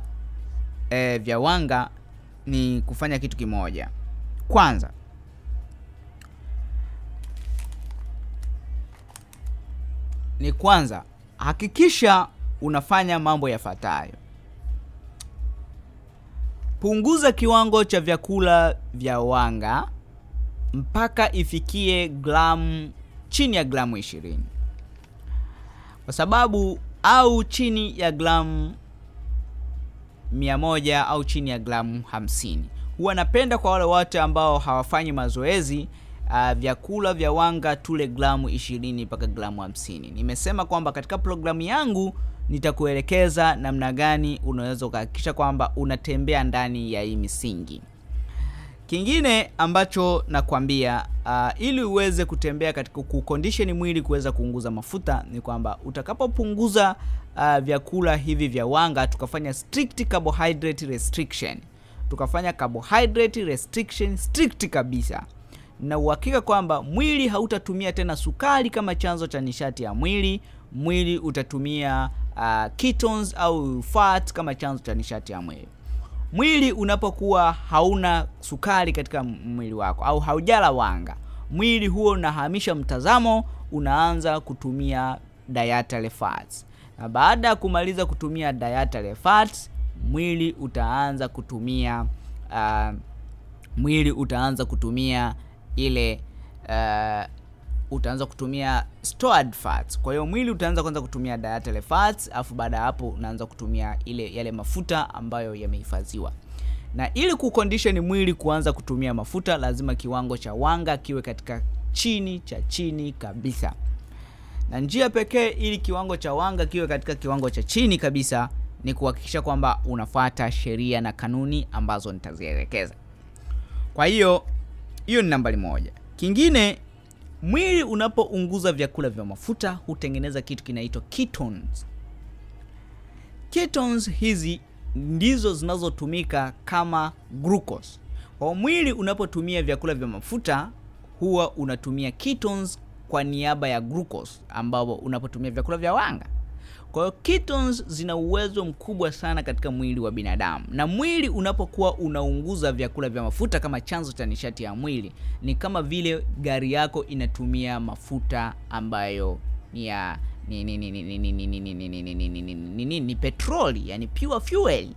e, vya wanga ni kufanya kitu kimoja. Kwanza, ni kwanza hakikisha unafanya mambo yafuatayo. Punguza kiwango cha vyakula vya wanga mpaka ifikie gramu chini ya gramu ishirini kwa sababu au chini ya gramu mia moja au chini ya gramu hamsini. Huwa napenda kwa wale wote ambao hawafanyi mazoezi uh, vyakula vya wanga tule gramu ishirini mpaka gramu hamsini. Nimesema kwamba katika programu yangu nitakuelekeza namna gani unaweza ukahakikisha kwamba unatembea ndani ya hii misingi. Kingine ambacho nakwambia uh, ili uweze kutembea katika kucondition mwili kuweza kuunguza mafuta ni kwamba utakapopunguza uh, vyakula hivi vya wanga, tukafanya strict carbohydrate restriction, tukafanya carbohydrate restriction strict kabisa, na uhakika kwamba mwili hautatumia tena sukari kama chanzo cha nishati ya mwili. Mwili utatumia uh, ketones au fat kama chanzo cha nishati ya mwili. Mwili unapokuwa hauna sukari katika mwili wako au haujala wanga, mwili huo unahamisha mtazamo, unaanza kutumia dietary fats, na baada ya kumaliza kutumia dietary fats, mwili utaanza kutumia uh, mwili utaanza kutumia ile uh, utaanza kutumia stored fats. Kwa hiyo mwili utaanza kwanza kutumia dietary fats, afu baada ya hapo unaanza kutumia ile yale mafuta ambayo yamehifadhiwa. Na ili kucondition mwili kuanza kutumia mafuta, lazima kiwango cha wanga kiwe katika chini cha chini kabisa, na njia pekee ili kiwango cha wanga kiwe katika kiwango cha chini kabisa ni kuhakikisha kwamba unafuata sheria na kanuni ambazo nitazielekeza. Kwa hiyo hiyo ni nambari moja. Kingine, mwili unapounguza vyakula vya mafuta hutengeneza kitu kinaitwa ketones. Ketones hizi ndizo zinazotumika kama glucose. Kwa mwili unapotumia vyakula vya mafuta huwa unatumia ketones kwa niaba ya glucose ambao unapotumia vyakula vya wanga. Kwa hiyo ketones zina uwezo mkubwa sana katika mwili wa binadamu, na mwili unapokuwa unaunguza vyakula vya mafuta kama chanzo cha nishati ya mwili, ni kama vile gari yako inatumia mafuta ambayo ni ya ni ni ni ni ni ni ni ni ni ni ni petroli, yani pure fuel.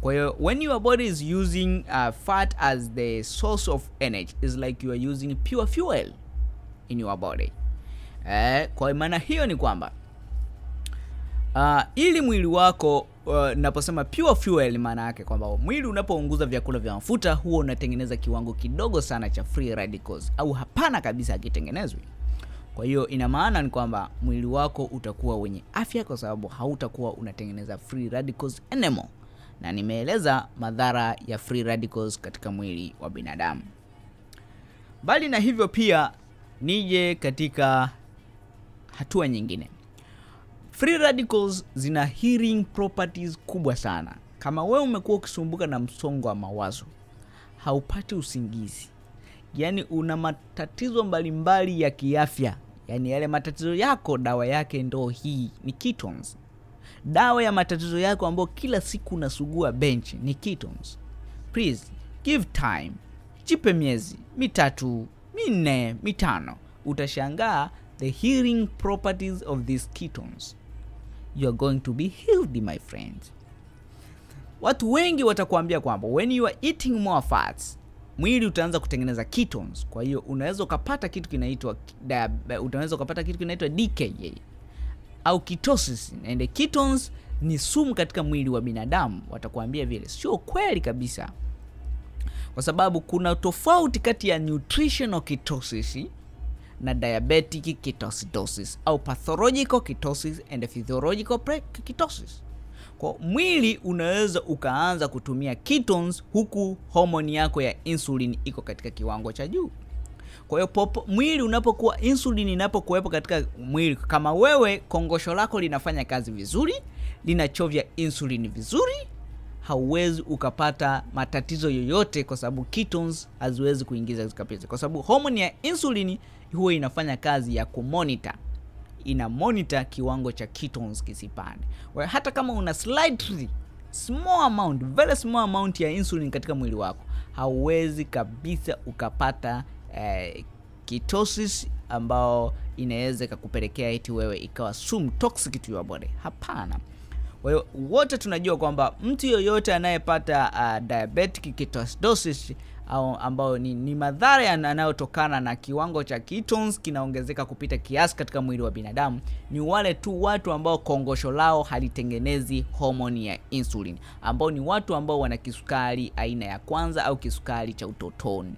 Kwa hiyo when your body is using uh, fat as the source of energy is like you are using pure fuel in your body. Eh, kwa maana hiyo ni kwamba Uh, ili mwili wako uh, naposema pure fuel maana yake kwamba mwili unapounguza vyakula vya mafuta huwa unatengeneza kiwango kidogo sana cha free radicals au hapana kabisa hakitengenezwi. Kwa hiyo ina maana ni kwamba mwili wako utakuwa wenye afya kwa sababu hautakuwa unatengeneza free radicals anymore. Na nimeeleza madhara ya free radicals katika mwili wa binadamu. Mbali na hivyo pia nije katika hatua nyingine. Free radicals zina healing properties kubwa sana. Kama wewe umekuwa ukisumbuka na msongo wa mawazo, haupati usingizi, yaani una matatizo mbalimbali ya kiafya, yaani yale matatizo yako, dawa yake ndo hii ni ketones. Dawa ya matatizo yako ambayo kila siku unasugua bench ni ketones. Please give time, jipe miezi mitatu, minne, mitano, utashangaa the healing properties of these ketones you are going to be healed my friends. Watu wengi watakuambia kwamba when you are eating more fats, mwili utaanza kutengeneza ketones. Kwa hiyo unaweza ukapata kitu kinaitwa unaweza ukapata kitu kinaitwa DKA au ketosis, and ketones ni sumu katika mwili wa binadamu. Watakuambia vile, sio kweli kabisa, kwa sababu kuna tofauti kati ya nutritional ketosis na diabetic ketoacidosis au pathological ketosis and physiological ketosis. Kwa mwili unaweza ukaanza kutumia ketones huku homoni yako ya insulin iko katika kiwango cha juu. Kwa hiyo popo mwili unapokuwa insulin inapokuwepo katika mwili, kama wewe kongosho lako linafanya kazi vizuri, linachovya insulin vizuri, hauwezi ukapata matatizo yoyote, kwa sababu ketones haziwezi kuingiza zikapita kwa sababu homoni ya insulin huwa inafanya kazi ya kumonitor, ina monitor kiwango cha ketones kisipande. Well, hata kama una slightly small amount, very small amount ya insulin katika mwili wako, hauwezi kabisa ukapata eh, ketosis ambao inaweza ikakupelekea eti wewe ikawa sumu toxic to your body. Hapana. Kwa hiyo wote tunajua kwamba mtu yoyote anayepata uh, diabetic ketoacidosis au ambao ni, ni madhara yanayotokana na kiwango cha ketones kinaongezeka kupita kiasi katika mwili wa binadamu, ni wale tu watu ambao kongosho lao halitengenezi homoni ya insulin, ambao ni watu ambao wana kisukari aina ya kwanza au kisukari cha utotoni.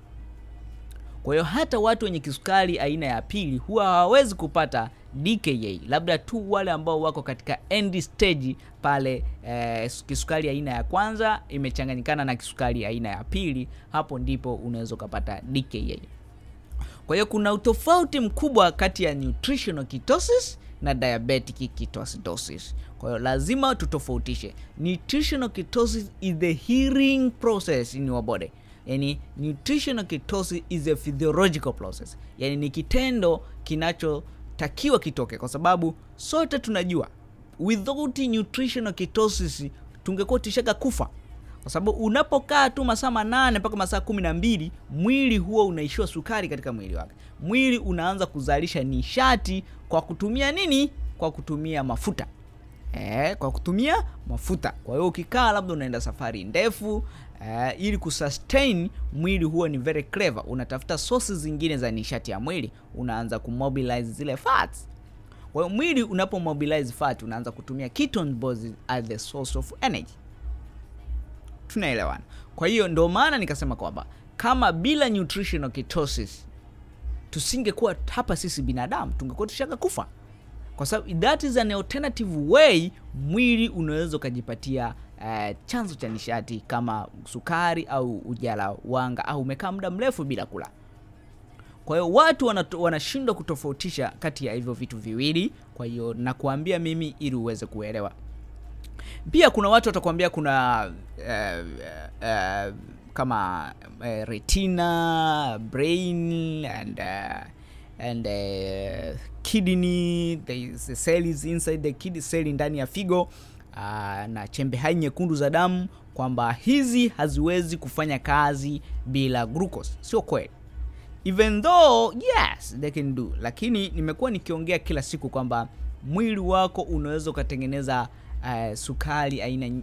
Kwa hiyo hata watu wenye kisukari aina ya pili huwa hawawezi kupata DKA, labda tu wale ambao wako katika end stage pale, eh, kisukari aina ya kwanza imechanganyikana na kisukari aina ya pili, hapo ndipo unaweza ukapata DKA. Kwa hiyo kuna utofauti mkubwa kati ya nutritional ketosis na diabetic ketoacidosis. Kwa hiyo lazima tutofautishe. Nutritional ketosis is the healing process in your body. Yani, nutritional ketosis is a physiological process, yani ni kitendo kinachotakiwa kitoke, kwa sababu sote tunajua without nutritional ketosis tungekuwa tushaka kufa, kwa sababu unapokaa tu masaa manane mpaka masaa kumi na mbili mwili huo unaishiwa sukari katika mwili wake. Mwili unaanza kuzalisha nishati kwa kutumia nini? Kwa kutumia mafuta eh, kwa kutumia mafuta. Kwa hiyo ukikaa labda unaenda safari ndefu Uh, ili kusustain mwili huo ni very clever, unatafuta sources zingine za nishati ya mwili, unaanza kumobilize zile fats. Kwa mwili unapomobilize fat unaanza kutumia ketone bodies as the source of energy. Tunaelewana? Kwa hiyo ndio maana nikasema kwamba kama bila nutritional ketosis tusingekuwa hapa sisi binadamu, tungekuwa tushaka kufa, kwa sababu that is an alternative way mwili unaweza ukajipatia uh, chanzo cha nishati kama sukari au ujala wanga au umekaa muda mrefu bila kula. Kwa hiyo watu wanashindwa kutofautisha kati ya hivyo vitu viwili. Kwa hiyo nakuambia mimi ili uweze kuelewa. Pia kuna watu watakwambia kuna uh, uh, kama uh, retina, brain and uh, and uh, kidney, the cells inside the kidney, cell ndani ya figo uh, na chembe hai nyekundu za damu, kwamba hizi haziwezi kufanya kazi bila glucose. Sio kweli even though yes they can do, lakini nimekuwa nikiongea kila siku kwamba mwili wako unaweza ukatengeneza uh, sukari aina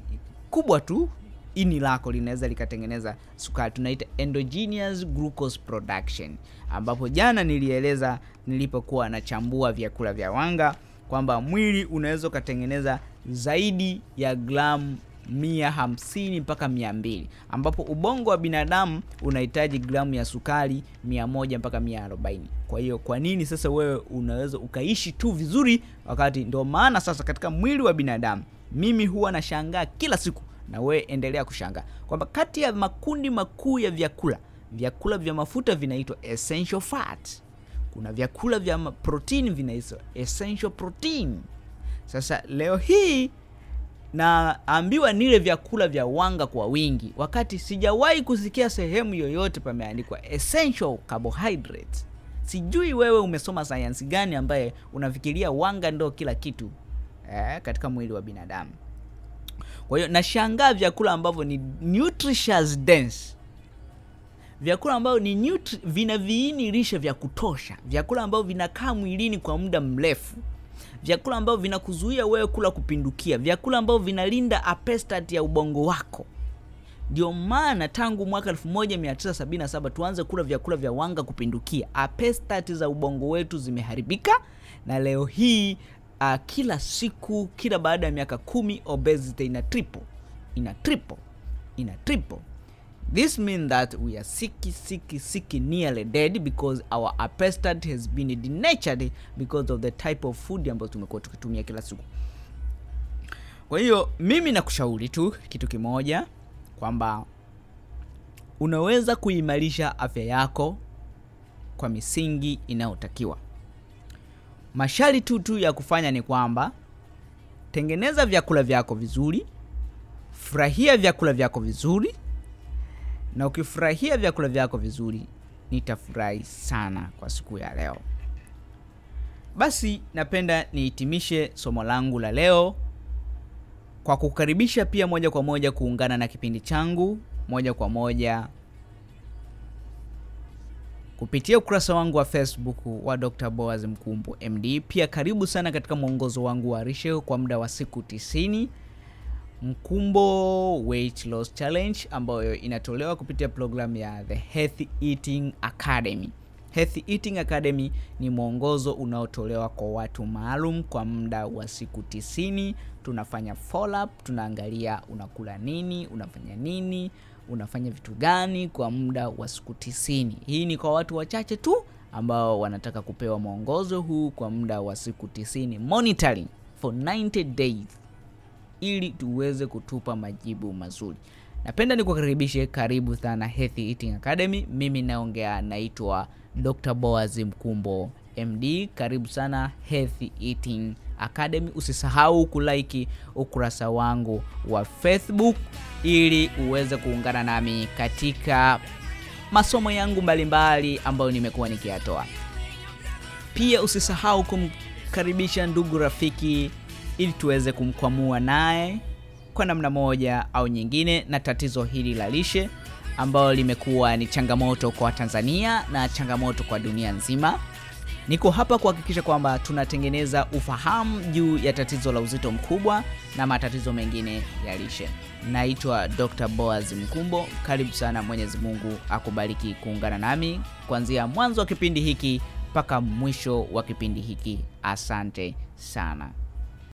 kubwa tu. Ini lako linaweza likatengeneza sukari, tunaita endogenous glucose production, ambapo jana nilieleza nilipokuwa nachambua vyakula vya wanga kwamba mwili unaweza ukatengeneza zaidi ya gramu mia hamsini mpaka mia mbili ambapo ubongo wa binadamu unahitaji gramu ya sukari mia moja mpaka mia arobaini. Kwa hiyo kwa nini sasa wewe unaweza ukaishi tu vizuri wakati? Ndio maana sasa katika mwili wa binadamu mimi huwa nashangaa kila siku na wewe endelea kushangaa kwamba kati ya makundi makuu ya vyakula vyakula vya mafuta vinaitwa essential fat kuna vyakula vya protein vinaitwa essential protein sasa leo hii naambiwa nile vyakula vya wanga kwa wingi, wakati sijawahi kusikia sehemu yoyote pameandikwa essential carbohydrates. Sijui wewe umesoma sayansi gani ambaye unafikiria wanga ndo kila kitu eh, katika mwili wa binadamu. Kwa hiyo nashangaa vyakula ambavyo ni nutritious dense, vyakula ambavyo ni nutri, vina viini lishe vya kutosha, vyakula ambavyo vinakaa mwilini kwa muda mrefu vyakula ambavyo vinakuzuia wewe kula kupindukia, vyakula ambavyo vinalinda apestat ya ubongo wako. Ndio maana tangu mwaka 1977 tuanze kula vyakula vya wanga kupindukia. Apestat za ubongo wetu zimeharibika, na leo hii uh, kila siku, kila baada ya miaka kumi obesity ina triple, ina triple, ina triple. This means that we are sick, sick, sick, nearly dead because our appetite has been denatured because of the type of food ambayo tumekuwa tukitumia kila siku. Kwa hiyo mimi nakushauri tu kitu kimoja kwamba unaweza kuimarisha afya yako kwa misingi inayotakiwa. Masharti tu tu ya kufanya ni kwamba tengeneza vyakula vyako vizuri, furahia vyakula vyako vizuri na ukifurahia vyakula vyako vizuri, nitafurahi sana kwa siku ya leo. Basi napenda nihitimishe somo langu la leo kwa kukaribisha pia moja kwa moja kuungana na kipindi changu moja kwa moja kupitia ukurasa wangu wa Facebook wa Dr. Boaz Mkumbu MD. Pia karibu sana katika mwongozo wangu wa rishe kwa muda wa siku Mkumbo Weight Loss Challenge ambayo inatolewa kupitia programu ya The Healthy Eating Academy. Healthy Eating Academy ni mwongozo unaotolewa kwa watu maalum kwa muda wa siku tisini. Tunafanya follow up, tunaangalia unakula nini, unafanya nini, unafanya vitu gani kwa muda wa siku tisini. Hii ni kwa watu wachache tu ambao wanataka kupewa mwongozo huu kwa muda wa siku tisini, monitoring for 90 days ili tuweze kutupa majibu mazuri. Napenda nikukaribishe, karibu sana Healthy Eating Academy. Mimi naongea naitwa Dr. Boaz Mkumbo MD. Karibu sana Healthy Eating Academy. Usisahau kulike ukurasa wangu wa Facebook ili uweze kuungana nami katika masomo yangu mbalimbali ambayo nimekuwa nikiyatoa. Pia usisahau kumkaribisha ndugu rafiki ili tuweze kumkwamua naye kwa namna moja au nyingine na tatizo hili la lishe ambalo limekuwa ni changamoto kwa Tanzania na changamoto kwa dunia nzima. Niko hapa kuhakikisha kwamba tunatengeneza ufahamu juu ya tatizo la uzito mkubwa na matatizo mengine ya lishe. Naitwa Dr. Boaz Mkumbo. Karibu sana. Mwenyezi Mungu akubariki kuungana nami kuanzia mwanzo wa kipindi hiki mpaka mwisho wa kipindi hiki. Asante sana.